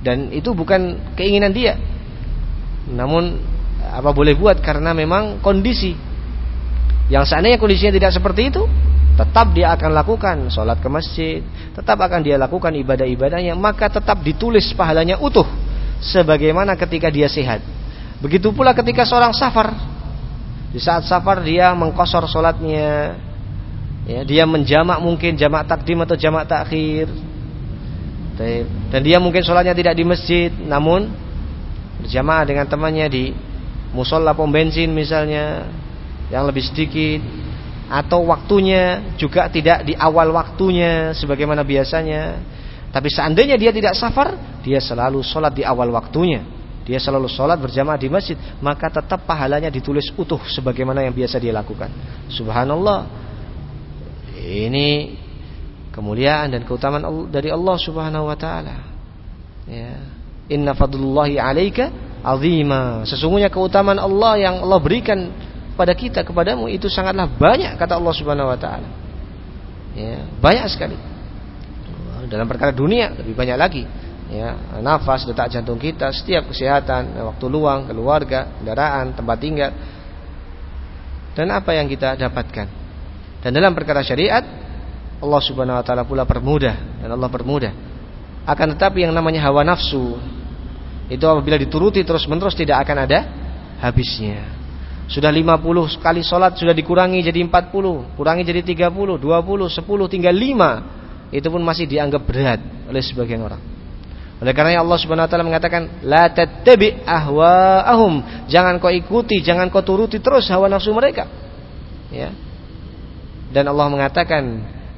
dan itu bukan keinginan dia namun apa boleh buat karena memang kondisi yang seandainya kondisinya tidak seperti itu tetap dia akan lakukan sholat ke masjid. Tetap akan dia lakukan ibadah-ibadahnya. Maka tetap ditulis pahalanya utuh. Sebagaimana ketika dia sehat. Begitu pula ketika seorang safar. Di saat safar dia mengkosor sholatnya. Ya, dia menjamak mungkin jamak takdim atau jamak takhir. Dan dia mungkin sholatnya tidak di masjid. Namun berjamaah dengan temannya di musola pom bensin misalnya yang lebih sedikit atau waktunya juga tidak di awal waktunya sebagaimana biasanya tapi seandainya dia tidak safar dia selalu sholat di awal waktunya dia selalu sholat berjamaah di masjid maka tetap pahalanya ditulis utuh sebagaimana yang biasa dia lakukan subhanallah ini kemuliaan dan keutamaan dari Allah Subhanahu wa taala. Ya. Inna fadlullahi 'alaika 'azima. Sesungguhnya keutamaan Allah yang Allah berikan pada kita kepadamu itu sangatlah banyak kata Allah Subhanahu wa taala. Ya, banyak sekali. Dalam perkara dunia lebih banyak lagi. ya, nafas, detak jantung kita, setiap kesehatan, waktu luang, keluarga, kendaraan, tempat tinggal. Dan apa yang kita dapatkan. Dan dalam perkara syariat Allah Subhanahu wa taala pula permudah dan Allah permudah. Akan tetapi yang namanya hawa nafsu itu apabila dituruti terus-menerus tidak akan ada habisnya. Sudah 50 kali sholat sudah dikurangi jadi 40, kurangi jadi 30, 20, 10, tinggal 5. Itu pun masih dianggap berat oleh sebagian orang. Oleh karena Allah Subhanahu wa taala mengatakan la tattabi ahwaahum. Jangan kau ikuti, jangan kau turuti terus hawa nafsu mereka. Ya. Dan Allah mengatakan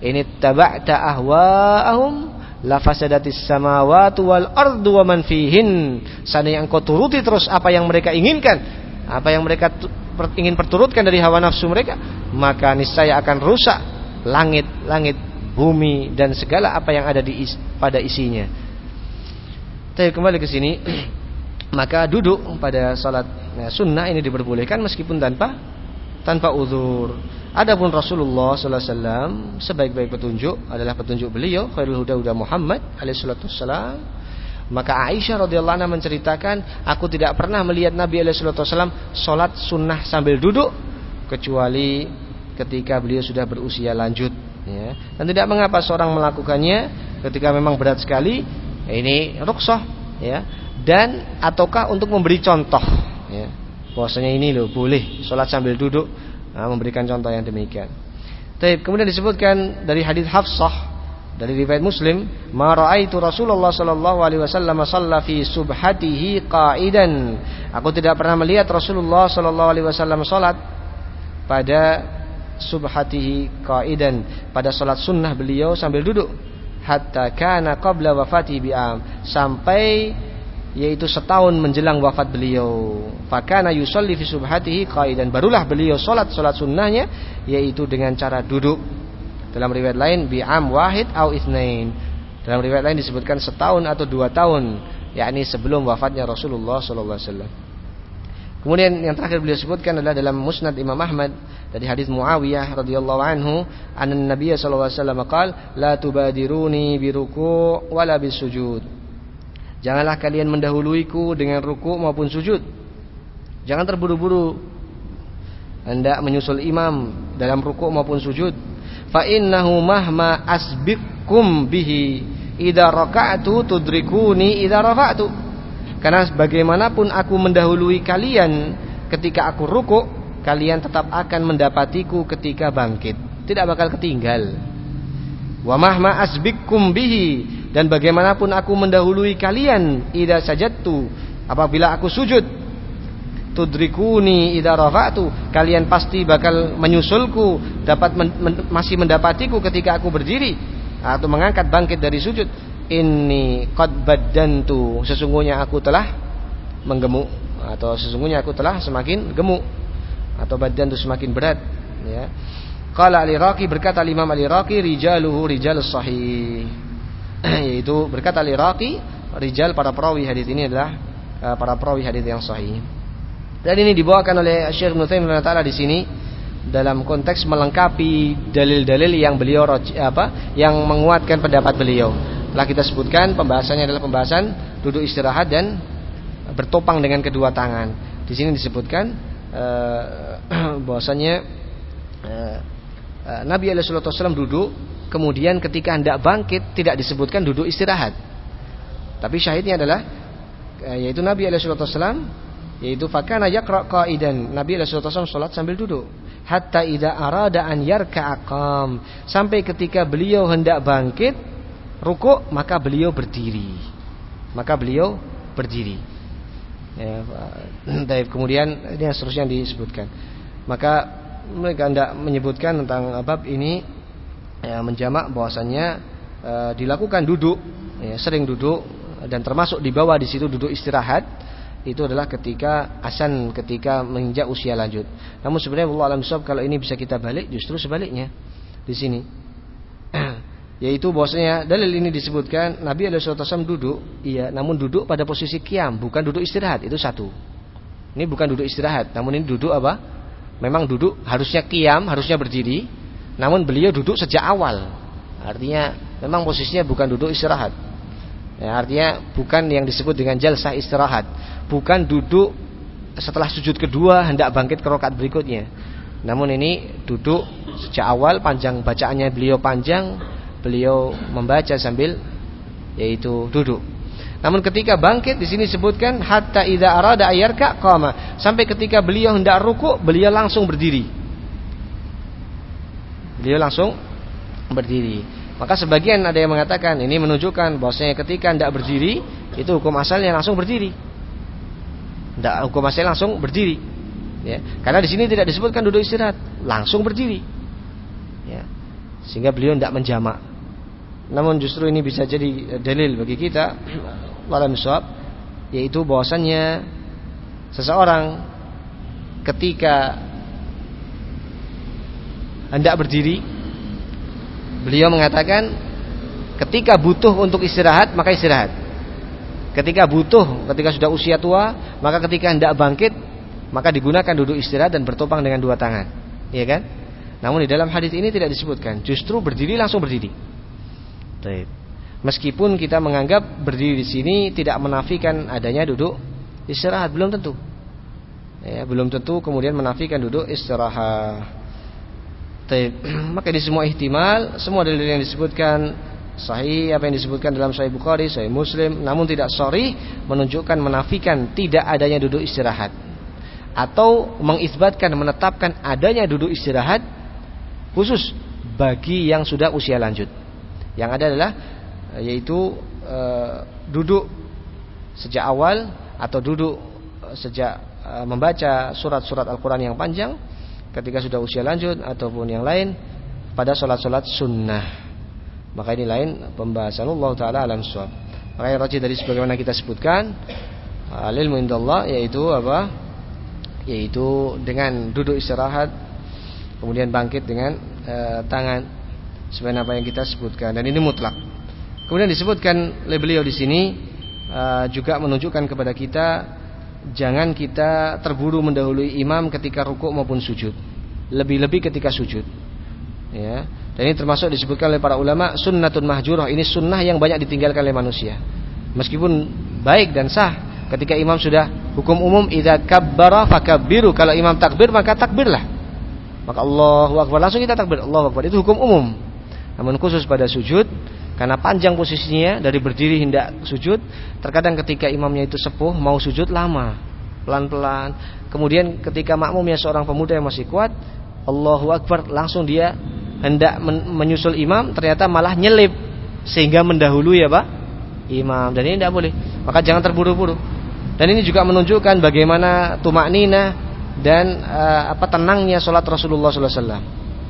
ini taba'ta ahwaahum la fasadatis samawati wal ardu wa man fihin. Seandainya engkau turuti terus apa yang mereka inginkan, apa yang mereka ingin perturutkan dari hawa nafsu mereka, maka niscaya akan rusak langit-langit, bumi dan segala apa yang ada di pada isinya. Tapi kembali ke sini, [clears throat] maka duduk pada salat nah, sunnah ini diperbolehkan meskipun tanpa tanpa uzur. Adapun Rasulullah sallallahu alaihi sebaik-baik petunjuk adalah petunjuk beliau khairul huda huda Muhammad alaihi salatu. Maka Aisyah radhiyallahu anha menceritakan, aku tidak pernah melihat Nabi alaihi wasallam salat sunnah sambil duduk kecuali ketika beliau sudah berusia lanjut ya. Dan tidak mengapa seorang melakukannya ketika memang berat sekali, ini rukshoh ya. Dan ataukah untuk memberi contoh ya. Bahwasanya ini loh boleh salat sambil duduk nah, memberikan contoh yang demikian. Taib. Kemudian disebutkan dari hadis Hafsah dari riwayat Muslim, "Ma raaitu Rasulullah sallallahu alaihi wasallam shalla fi subhatihi qa'idan." Aku tidak pernah melihat Rasulullah sallallahu alaihi wasallam salat pada subhatihi qa'idan, pada salat sunnah beliau sambil duduk. Hatta kana qabla wafati bi'am, sampai yaitu setahun menjelang wafat beliau. Fakana yusolli fi subhatihi qaidan. Barulah beliau salat salat sunnahnya yaitu dengan cara duduk. Dalam riwayat lain bi'am wahid au itsnain. Dalam riwayat lain disebutkan setahun atau dua tahun, yakni sebelum wafatnya Rasulullah sallallahu alaihi wasallam. Kemudian yang terakhir beliau sebutkan adalah dalam Musnad Imam Ahmad dari hadis Muawiyah radhiyallahu anhu, anan Nabi sallallahu alaihi wasallam qaal la tubadiruni biruku' wala bisujud. Janganlah kalian mendahuluiku dengan ruku maupun sujud. Jangan terburu-buru hendak menyusul imam dalam ruku maupun sujud. Fa innahu mahma asbiqkum bihi idza raka'tu tudrikuni idza rafa'tu. Karena bagaimanapun aku mendahului kalian ketika aku ruku, kalian tetap akan mendapatiku ketika bangkit. Tidak bakal ketinggal. Wa mahma asbiqkum bihi dan bagaimanapun aku mendahului kalian idza sajadtu apabila aku sujud tudrikuni idza rafa'tu. Kalian pasti bakal menyusulku dapat men, men, masih mendapatiku ketika aku berdiri. Atau mengangkat bangkit dari sujud. Ini qad baddantu. Sesungguhnya aku telah menggemuk. Atau sesungguhnya aku telah semakin gemuk. Atau badan itu semakin berat. Ya. Qala al-Iraqi berkata Imam al-Iraqi rijaluhu rijal sahih. [clears throat] Yaitu berkata al-Iraqi rijal para perawi hadis ini adalah uh, para perawi hadis yang sahih. Dan ini dibawakan oleh Syekh Ibnu Taimiyah taala di sini dalam konteks melengkapi dalil-dalil yang beliau apa yang menguatkan pendapat beliau. Telah kita sebutkan pembahasannya adalah pembahasan duduk istirahat dan bertopang dengan kedua tangan. Di sini disebutkan uh, [clears throat] bahwasanya uh, uh, Nabi alaihi wasallam duduk kemudian ketika hendak bangkit tidak disebutkan duduk istirahat. Tapi syahidnya adalah eh, yaitu Nabi alaihi wasallam yaitu fakana yaqra qaidan. Nabi alaihi wasallam salat sambil duduk. Hatta idza arada an yarka aqam. Sampai ketika beliau hendak bangkit ruku maka beliau berdiri. Maka beliau berdiri. Ya, [clears throat] kemudian ini yang seterusnya disebutkan. Maka mereka hendak menyebutkan tentang bab ini ya, menjamak bahwasannya e, dilakukan duduk ya, sering duduk dan termasuk di bawah di situ duduk istirahat itu adalah ketika asan ketika menginjak usia lanjut. Namun sebenarnya Allah alam kalau ini bisa kita balik justru sebaliknya di sini. [clears throat] Yaitu bahwasanya dalil ini disebutkan Nabi Wasallam duduk, iya, namun duduk pada posisi kiam, bukan duduk istirahat, itu satu. Ini bukan duduk istirahat, namun ini duduk apa? Memang duduk harusnya kiam, harusnya berdiri, namun beliau duduk sejak awal. Artinya memang posisinya bukan duduk istirahat. Ya, artinya bukan yang disebut dengan jalsah istirahat, bukan duduk setelah sujud kedua hendak bangkit ke rakaat berikutnya. Namun ini duduk sejak awal panjang bacaannya beliau panjang, beliau membaca sambil yaitu duduk. Namun ketika bangkit di sini sebutkan hatta idza arada ayyarka qama. Sampai ketika beliau hendak ruku, beliau langsung berdiri. Beliau langsung berdiri. Maka sebagian ada yang mengatakan ini menunjukkan bahwasanya ketika hendak berdiri itu hukum asalnya langsung berdiri. Hendak hukum asalnya langsung berdiri. Ya, karena di sini tidak disebutkan duduk istirahat, langsung berdiri. Ya. Sehingga beliau tidak menjamak. Namun justru ini bisa jadi dalil bagi kita [clears throat] walam suap yaitu bahwasannya seseorang ketika hendak berdiri beliau mengatakan ketika butuh untuk istirahat maka istirahat ketika butuh ketika sudah usia tua maka ketika hendak bangkit maka digunakan duduk istirahat dan bertopang dengan dua tangan iya kan namun di dalam hadis ini tidak disebutkan justru berdiri langsung berdiri Baik. Meskipun kita menganggap berdiri di sini tidak menafikan adanya duduk istirahat, belum tentu. Ya, belum tentu kemudian menafikan duduk istirahat. Taib. [clears throat] Maka di semua ihtimal, semua dalil yang disebutkan sahih apa yang disebutkan dalam Sahih Bukhari, Sahih Muslim, namun tidak sorry menunjukkan menafikan tidak adanya duduk istirahat atau mengisbatkan menetapkan adanya duduk istirahat khusus bagi yang sudah usia lanjut. Yang ada adalah yaitu e, duduk sejak awal atau duduk sejak e, membaca surat-surat Al-Quran yang panjang ketika sudah usia lanjut ataupun yang lain pada sholat-sholat sunnah. Maka ini lain pembahasan Allah Ta'ala alam suap maka yang rajin dari sebagaimana kita sebutkan alilmu indallah yaitu apa? Yaitu dengan duduk istirahat kemudian bangkit dengan e, tangan. Sebenarnya apa yang kita sebutkan dan ini mutlak. Kemudian disebutkan oleh beliau di sini uh, juga menunjukkan kepada kita jangan kita terburu mendahului imam ketika rukuk maupun sujud. Lebih-lebih ketika sujud. Ya. Dan ini termasuk disebutkan oleh para ulama sunnatun mahjurah. Ini sunnah yang banyak ditinggalkan oleh manusia. Meskipun baik dan sah ketika imam sudah hukum umum idza kabbara fakabbiru. Kalau imam takbir maka takbirlah. Maka Allahu akbar langsung kita takbir. Allahu akbar itu hukum umum. Namun khusus pada sujud karena panjang posisinya dari berdiri hendak sujud, terkadang ketika imamnya itu sepuh mau sujud lama, pelan-pelan. Kemudian ketika makmumnya seorang pemuda yang masih kuat, Allahu Akbar langsung dia hendak menyusul imam, ternyata malah nyelip sehingga mendahului ya Pak imam dan ini tidak boleh. Maka jangan terburu-buru. Dan ini juga menunjukkan bagaimana tumak nina dan uh, apa tenangnya sholat Rasulullah SAW.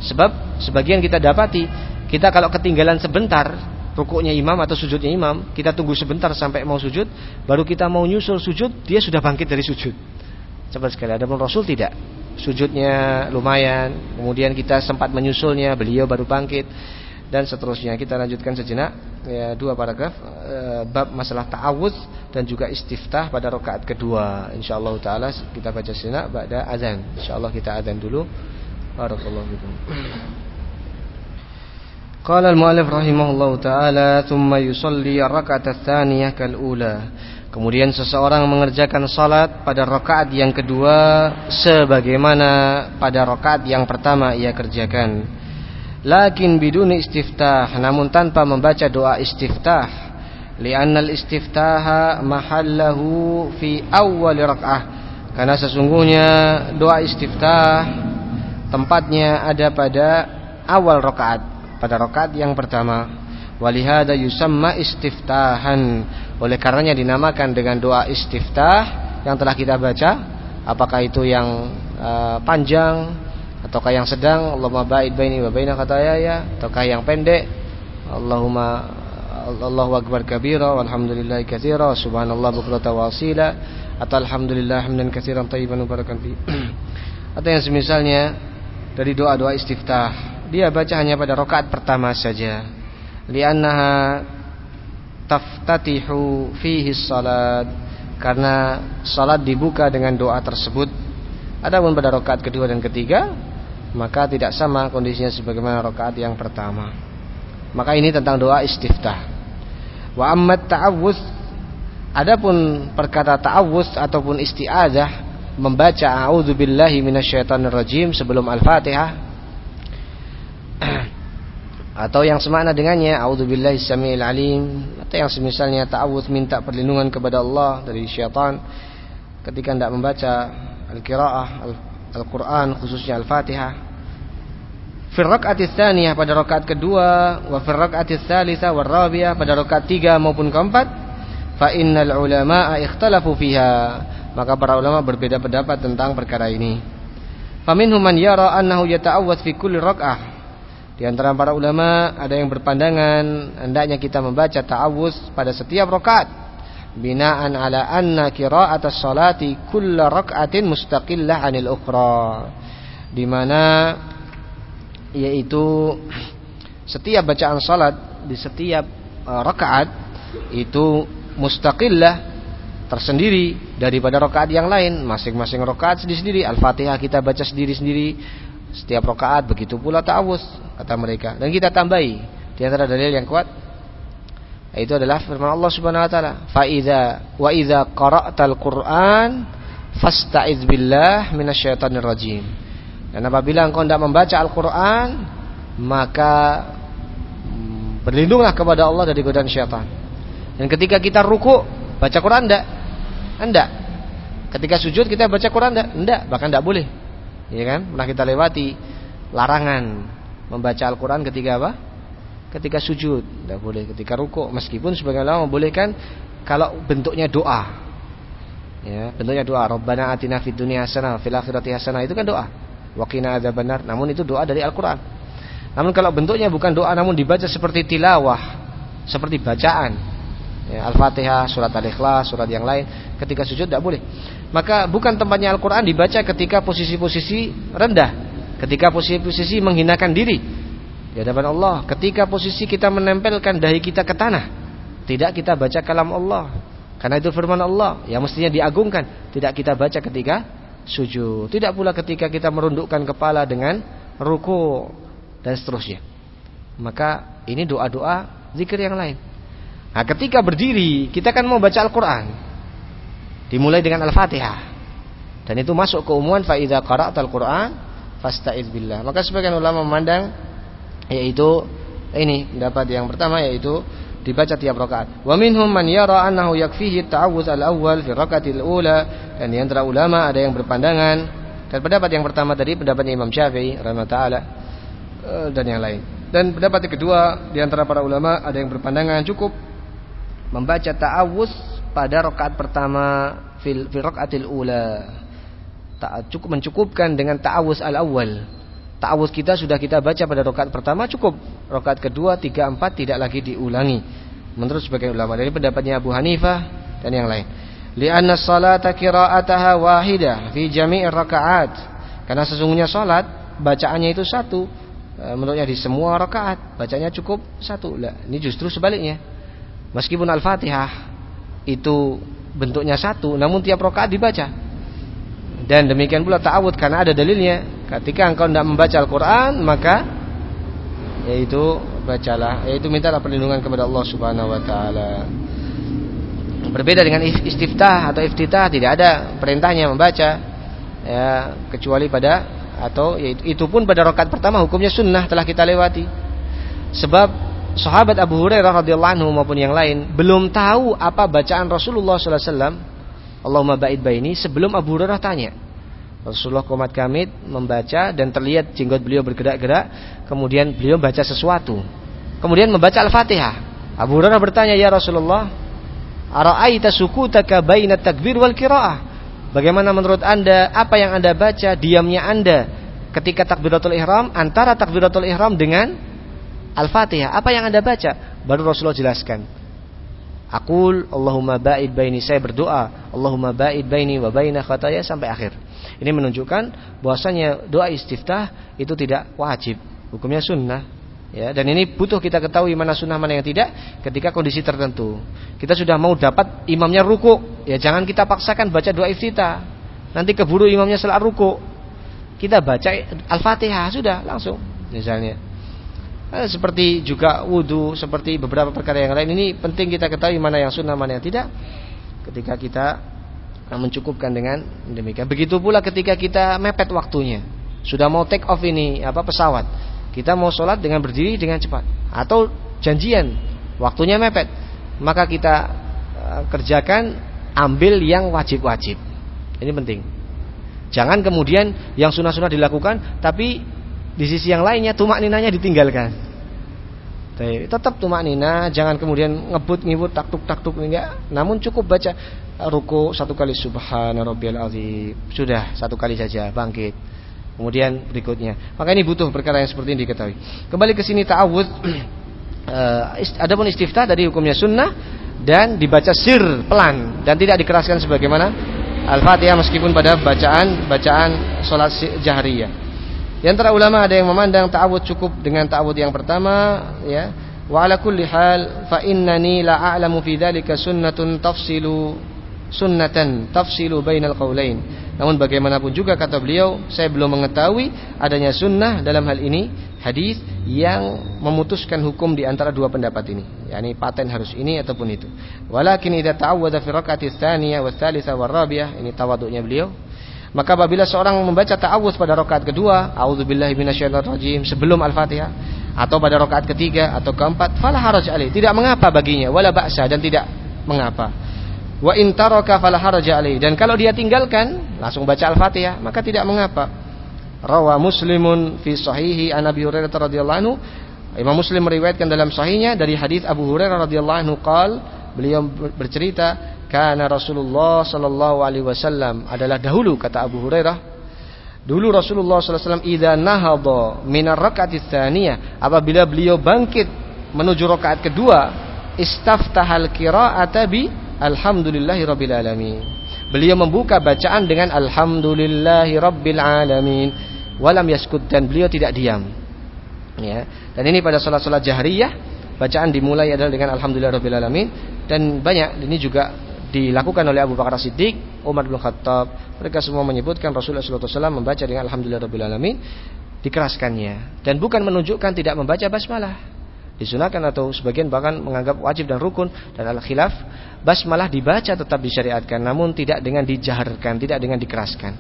Sebab sebagian kita dapati kita kalau ketinggalan sebentar rukuknya imam atau sujudnya imam, kita tunggu sebentar sampai mau sujud, baru kita mau nyusul sujud, dia sudah bangkit dari sujud. Cepat sekali. Adapun Rasul tidak. Sujudnya lumayan, kemudian kita sempat menyusulnya, beliau baru bangkit dan seterusnya. Kita lanjutkan sejenak ya, dua paragraf e, bab masalah ta'awudz dan juga istiftah pada rakaat kedua. Insyaallah taala kita baca sejenak pada azan. Insyaallah kita azan dulu. Barakallahu. قال المؤلف رحمه الله تعالى ثم يصلي الركعة الثانية كالأولى Kemudian seseorang mengerjakan salat pada rakaat yang kedua sebagaimana pada rakaat yang pertama ia kerjakan. Lakin biduni istiftah, namun tanpa membaca doa istiftah. Li'anna al-istiftaha mahallahu fi awal rakaat. Karena sesungguhnya doa istiftah tempatnya ada pada awal rakaat pada rakaat yang pertama. Walihada yusamma istiftahan. Oleh karenanya dinamakan dengan doa istiftah yang telah kita baca. Apakah itu yang uh, panjang ataukah yang sedang? Allahumma ba'id baini wa baina khatayaya. Ataukah yang pendek? Allahumma Allahu akbar kabira. Walhamdulillahi katsira. Subhanallah bukrata wa asila. Atau alhamdulillah hamdan katsiran tayyiban mubarakan fi [clears throat] atau yang semisalnya dari doa-doa istiftah dia baca hanya pada rakaat pertama saja. Li'annaha taftatihu fihi salat. Karena salat dibuka dengan doa tersebut. Adapun pada rakaat kedua dan ketiga maka tidak sama kondisinya sebagaimana rakaat yang pertama. Maka ini tentang doa istiftah. Wa ammat ta'awuz adapun perkata ta'awuz ataupun isti'adzah membaca a'udzubillahi minasyaitonirrajim sebelum Al-Fatihah [clears throat] atau yang semakna dengannya a'udzubillahi samiil alim atau yang semisalnya ta'awuz minta perlindungan kepada Allah dari syaitan ketika tidak membaca al-qiraah Al-Qur'an khususnya Al-Fatihah Fir rakaat tsaniyah pada rakaat kedua, wa fir rakaat tsalitsah wa rabi'ah pada rakaat tiga maupun keempat, fa innal ulama'a ikhtalafu fiha. Maka para ulama berbeda pendapat tentang perkara ini. Faminhum man yara annahu yata'awwadz fi kulli rak'ah. Di antara para ulama ada yang berpandangan hendaknya kita membaca ta'awuz pada setiap rakaat. Binaan ala anna qira'at as-salati kull rak'atin mustaqillah 'anil ukhra. Di mana yaitu setiap bacaan salat di setiap uh, rakaat itu mustaqillah tersendiri daripada rakaat yang lain. Masing-masing rakaat sendiri-sendiri. Al-Fatihah kita baca sendiri-sendiri setiap rakaat begitu pula ta'awuz kata mereka. Dan kita tambahi di antara dalil yang kuat itu adalah firman Allah Subhanahu wa taala fa idza wa idza qara'tal Qur'an fasta'iz billah minasyaitonir rajim dan apabila engkau tidak membaca Al-Quran Maka hmm, Berlindunglah kepada Allah dari godaan syaitan. Dan ketika kita ruku Baca Quran tidak? Tidak Ketika sujud kita baca Quran tidak? Tidak, bahkan tidak boleh Ya kan? Pernah kita lewati Larangan Membaca Al-Quran ketika apa? Ketika sujud Tidak boleh ketika ruku Meskipun sebagian ulama membolehkan Kalau bentuknya doa Ya, bentuknya doa. Rabbana atina fid dunya hasanah fil akhirati hasanah itu kan doa. Wakina ada benar. Namun itu doa dari Al-Quran. Namun kalau bentuknya bukan doa namun dibaca seperti tilawah, seperti bacaan, ya, Al-Fatihah, surat Al-Ikhlas, surat yang lain, ketika sujud tidak boleh. Maka bukan tempatnya Al-Quran dibaca ketika posisi-posisi rendah, ketika posisi-posisi menghinakan diri di hadapan Allah, ketika posisi kita menempelkan dahi kita ke tanah, tidak kita baca kalam Allah, karena itu firman Allah yang mestinya diagungkan, tidak kita baca ketika sujud. Tidak pula ketika kita merundukkan kepala dengan ruku dan seterusnya. Maka ini doa-doa zikir yang lain. Nah, ketika berdiri, kita kan mau baca Al-Qur'an. Dimulai dengan Al-Fatihah. Dan itu masuk ke umuman fa idza qara'tal Qur'an fasta'iz billah. Maka sebagian ulama memandang yaitu ini pendapat yang pertama yaitu dibaca tiap rakaat. Wa minhum man yara annahu yakfihi ta'awudz al-awwal fi rakaatil ula dan di antara ulama ada yang berpandangan dan pendapat yang pertama tadi pendapatnya Imam Syafi'i rahimahullah taala eh, dan yang lain. Dan pendapat yang kedua di antara para ulama ada yang berpandangan cukup membaca ta'awudz pada rakaat pertama fil fi rakaatil ula. Tak cukup mencukupkan dengan ta'awudz al-awwal ta'awuz kita sudah kita baca pada rokaat pertama cukup. Rokaat kedua, tiga, empat tidak lagi diulangi. Menurut sebagian ulama dari pendapatnya Abu Hanifah dan yang lain. Lianna salata qira'ataha wahidah fi jami'ir rakaat. Karena sesungguhnya salat bacaannya itu satu. E, menurutnya di semua rakaat bacanya cukup satu. Lah, ini justru sebaliknya. Meskipun Al-Fatihah itu bentuknya satu, namun tiap rakaat dibaca. Dan demikian pula ta'awud karena ada dalilnya. Ketika engkau tidak membaca Al-Quran Maka Yaitu bacalah Yaitu mintalah perlindungan kepada Allah subhanahu wa ta'ala. Berbeda dengan istiftah atau iftitah Tidak ada perintahnya membaca ya Kecuali pada Atau yaitu, itu pun pada rokat pertama Hukumnya sunnah telah kita lewati. Sebab sahabat Abu Hurairah radhiyallahu anhu maupun yang lain belum tahu apa bacaan Rasulullah sallallahu alaihi wasallam Allahumma ba'id baini sebelum Abu Hurairah tanya. Rasulullah komat kamit membaca dan terlihat jenggot beliau bergerak-gerak. Kemudian beliau baca sesuatu. Kemudian membaca Al-Fatihah. Abu Hurairah bertanya, "Ya Rasulullah, ara'aita sukutaka baina takbir wal qiraah?" Bagaimana menurut Anda apa yang Anda baca diamnya Anda ketika takbiratul ihram antara takbiratul ihram dengan Al-Fatihah? Apa yang Anda baca? Baru Rasulullah jelaskan. Akul Allahumma ba'id baini saya berdoa Allahumma ba'id baini wa baina khataya sampai akhir. Ini menunjukkan bahwasanya doa istiftah itu tidak wajib, hukumnya sunnah. Ya, dan ini butuh kita ketahui mana sunnah mana yang tidak ketika kondisi tertentu. Kita sudah mau dapat imamnya ruku, ya jangan kita paksakan baca doa iftitah. Nanti keburu imamnya salat ruku. Kita baca Al-Fatihah sudah langsung misalnya. Eh, seperti juga wudhu, seperti beberapa perkara yang lain ini penting kita ketahui mana yang sunnah, mana yang tidak. Ketika kita mencukupkan dengan demikian. Begitu pula ketika kita mepet waktunya, sudah mau take off ini apa pesawat, kita mau sholat dengan berdiri dengan cepat atau janjian waktunya mepet, maka kita uh, kerjakan ambil yang wajib-wajib. Ini penting. Jangan kemudian yang sunnah-sunnah dilakukan, tapi di sisi yang lainnya tumak ninanya ditinggalkan. Tetap tumak nina, jangan kemudian ngebut ngibut taktuk taktuk enggak. Namun cukup baca ruku satu kali subhana rabbiyal azim. Sudah satu kali saja bangkit. Kemudian berikutnya. Maka ini butuh perkara yang seperti ini diketahui. Kembali ke sini ta'awud. uh, [clears throat] adapun istiftah dari hukumnya sunnah dan dibaca sir pelan dan tidak dikeraskan sebagaimana Al-Fatihah meskipun pada bacaan bacaan salat jahriyah. Di antara ulama ada yang memandang ta'awud cukup dengan ta'awud yang pertama ya. Wa ala kulli hal fa innani la a'lamu fi dzalika sunnatun tafsilu sunnatan tafsilu bainal qaulain. Namun bagaimanapun juga kata beliau, saya belum mengetahui adanya sunnah dalam hal ini hadis yang memutuskan hukum di antara dua pendapat ini. yakni paten harus ini ataupun itu. Walakin idza ta'awwadha fi rak'ati tsaniyah wa tsalitsa wa rabi'ah, ini tawaduknya beliau maka apabila seorang membaca ta'awudz pada rakaat kedua, auzubillahi minasyaitonirrajim sebelum Al-Fatihah atau pada rakaat ketiga atau keempat, fala haraj alaih, tidak mengapa baginya, wala ba'sa dan tidak mengapa. Wa in taraka fala haraj alaih dan kalau dia tinggalkan langsung baca Al-Fatihah, maka tidak mengapa. Rawa Muslimun fi sahihi an Abi Hurairah radhiyallahu anhu Imam Muslim meriwayatkan dalam sahihnya dari hadis Abu Hurairah radhiyallahu anhu qal beliau bercerita karena Rasulullah sallallahu alaihi wasallam adalah dahulu kata Abu Hurairah dulu Rasulullah sallallahu alaihi wasallam idza nahadha min ar-rak'ati tsaniyah apabila beliau bangkit menuju rakaat kedua istaftahal qira'ata bi alhamdulillahi rabbil alamin. Beliau membuka bacaan dengan alhamdulillahi rabbil alamin walam yaskut dan beliau tidak diam. Ya. Dan ini pada salat-salat jahriyah bacaan dimulai adalah dengan alhamdulillah rabbil alamin dan banyak ini juga dilakukan oleh Abu Bakar Siddiq, Umar bin Khattab. Mereka semua menyebutkan Rasulullah SAW membaca dengan Alhamdulillah Rabbil Alamin dikeraskannya dan bukan menunjukkan tidak membaca basmalah. Disunahkan atau sebagian bahkan menganggap wajib dan rukun dan al khilaf basmalah dibaca tetap disyariatkan namun tidak dengan dijaharkan, tidak dengan dikeraskan.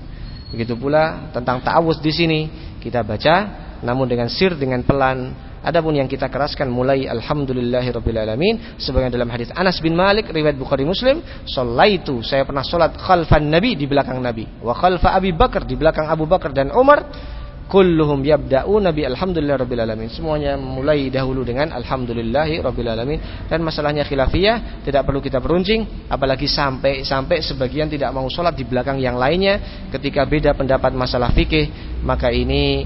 Begitu pula tentang ta'awuz di sini kita baca namun dengan sir dengan pelan Adapun yang kita keraskan mulai alhamdulillahirabbil alamin sebagaimana dalam hadis Anas bin Malik riwayat Bukhari Muslim, "Shallaitu, saya pernah salat khalfan Nabi di belakang Nabi, wa khalfa Abi Bakar di belakang Abu Bakar dan Umar." Kulluhum yabda'una bi alhamdulillahirabbil alamin. Semuanya mulai dahulu dengan alhamdulillahirabbil alamin dan masalahnya khilafiyah tidak perlu kita beruncing apalagi sampai sampai sebagian tidak mau salat di belakang yang lainnya ketika beda pendapat masalah fikih maka ini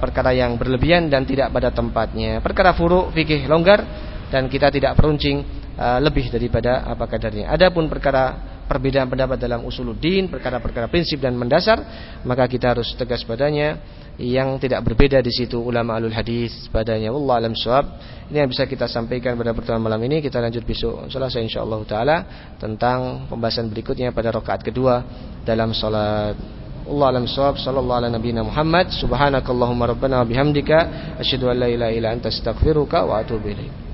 perkara yang berlebihan dan tidak pada tempatnya. Perkara furu fikih longgar dan kita tidak peruncing uh, lebih daripada apa kadarnya. Adapun perkara perbedaan pendapat dalam usuluddin, perkara-perkara prinsip dan mendasar, maka kita harus tegas padanya yang tidak berbeda di situ ulama alul hadis padanya. Allah alam suhab. Ini yang bisa kita sampaikan pada pertemuan malam ini. Kita lanjut besok selesai insyaallah taala tentang pembahasan berikutnya pada rakaat kedua dalam salat Allah alam sawab sallallahu ala nabiyina Muhammad subhanakallahumma rabbana wa bihamdika asyhadu an la ilaha illa anta astaghfiruka wa atubu ilaik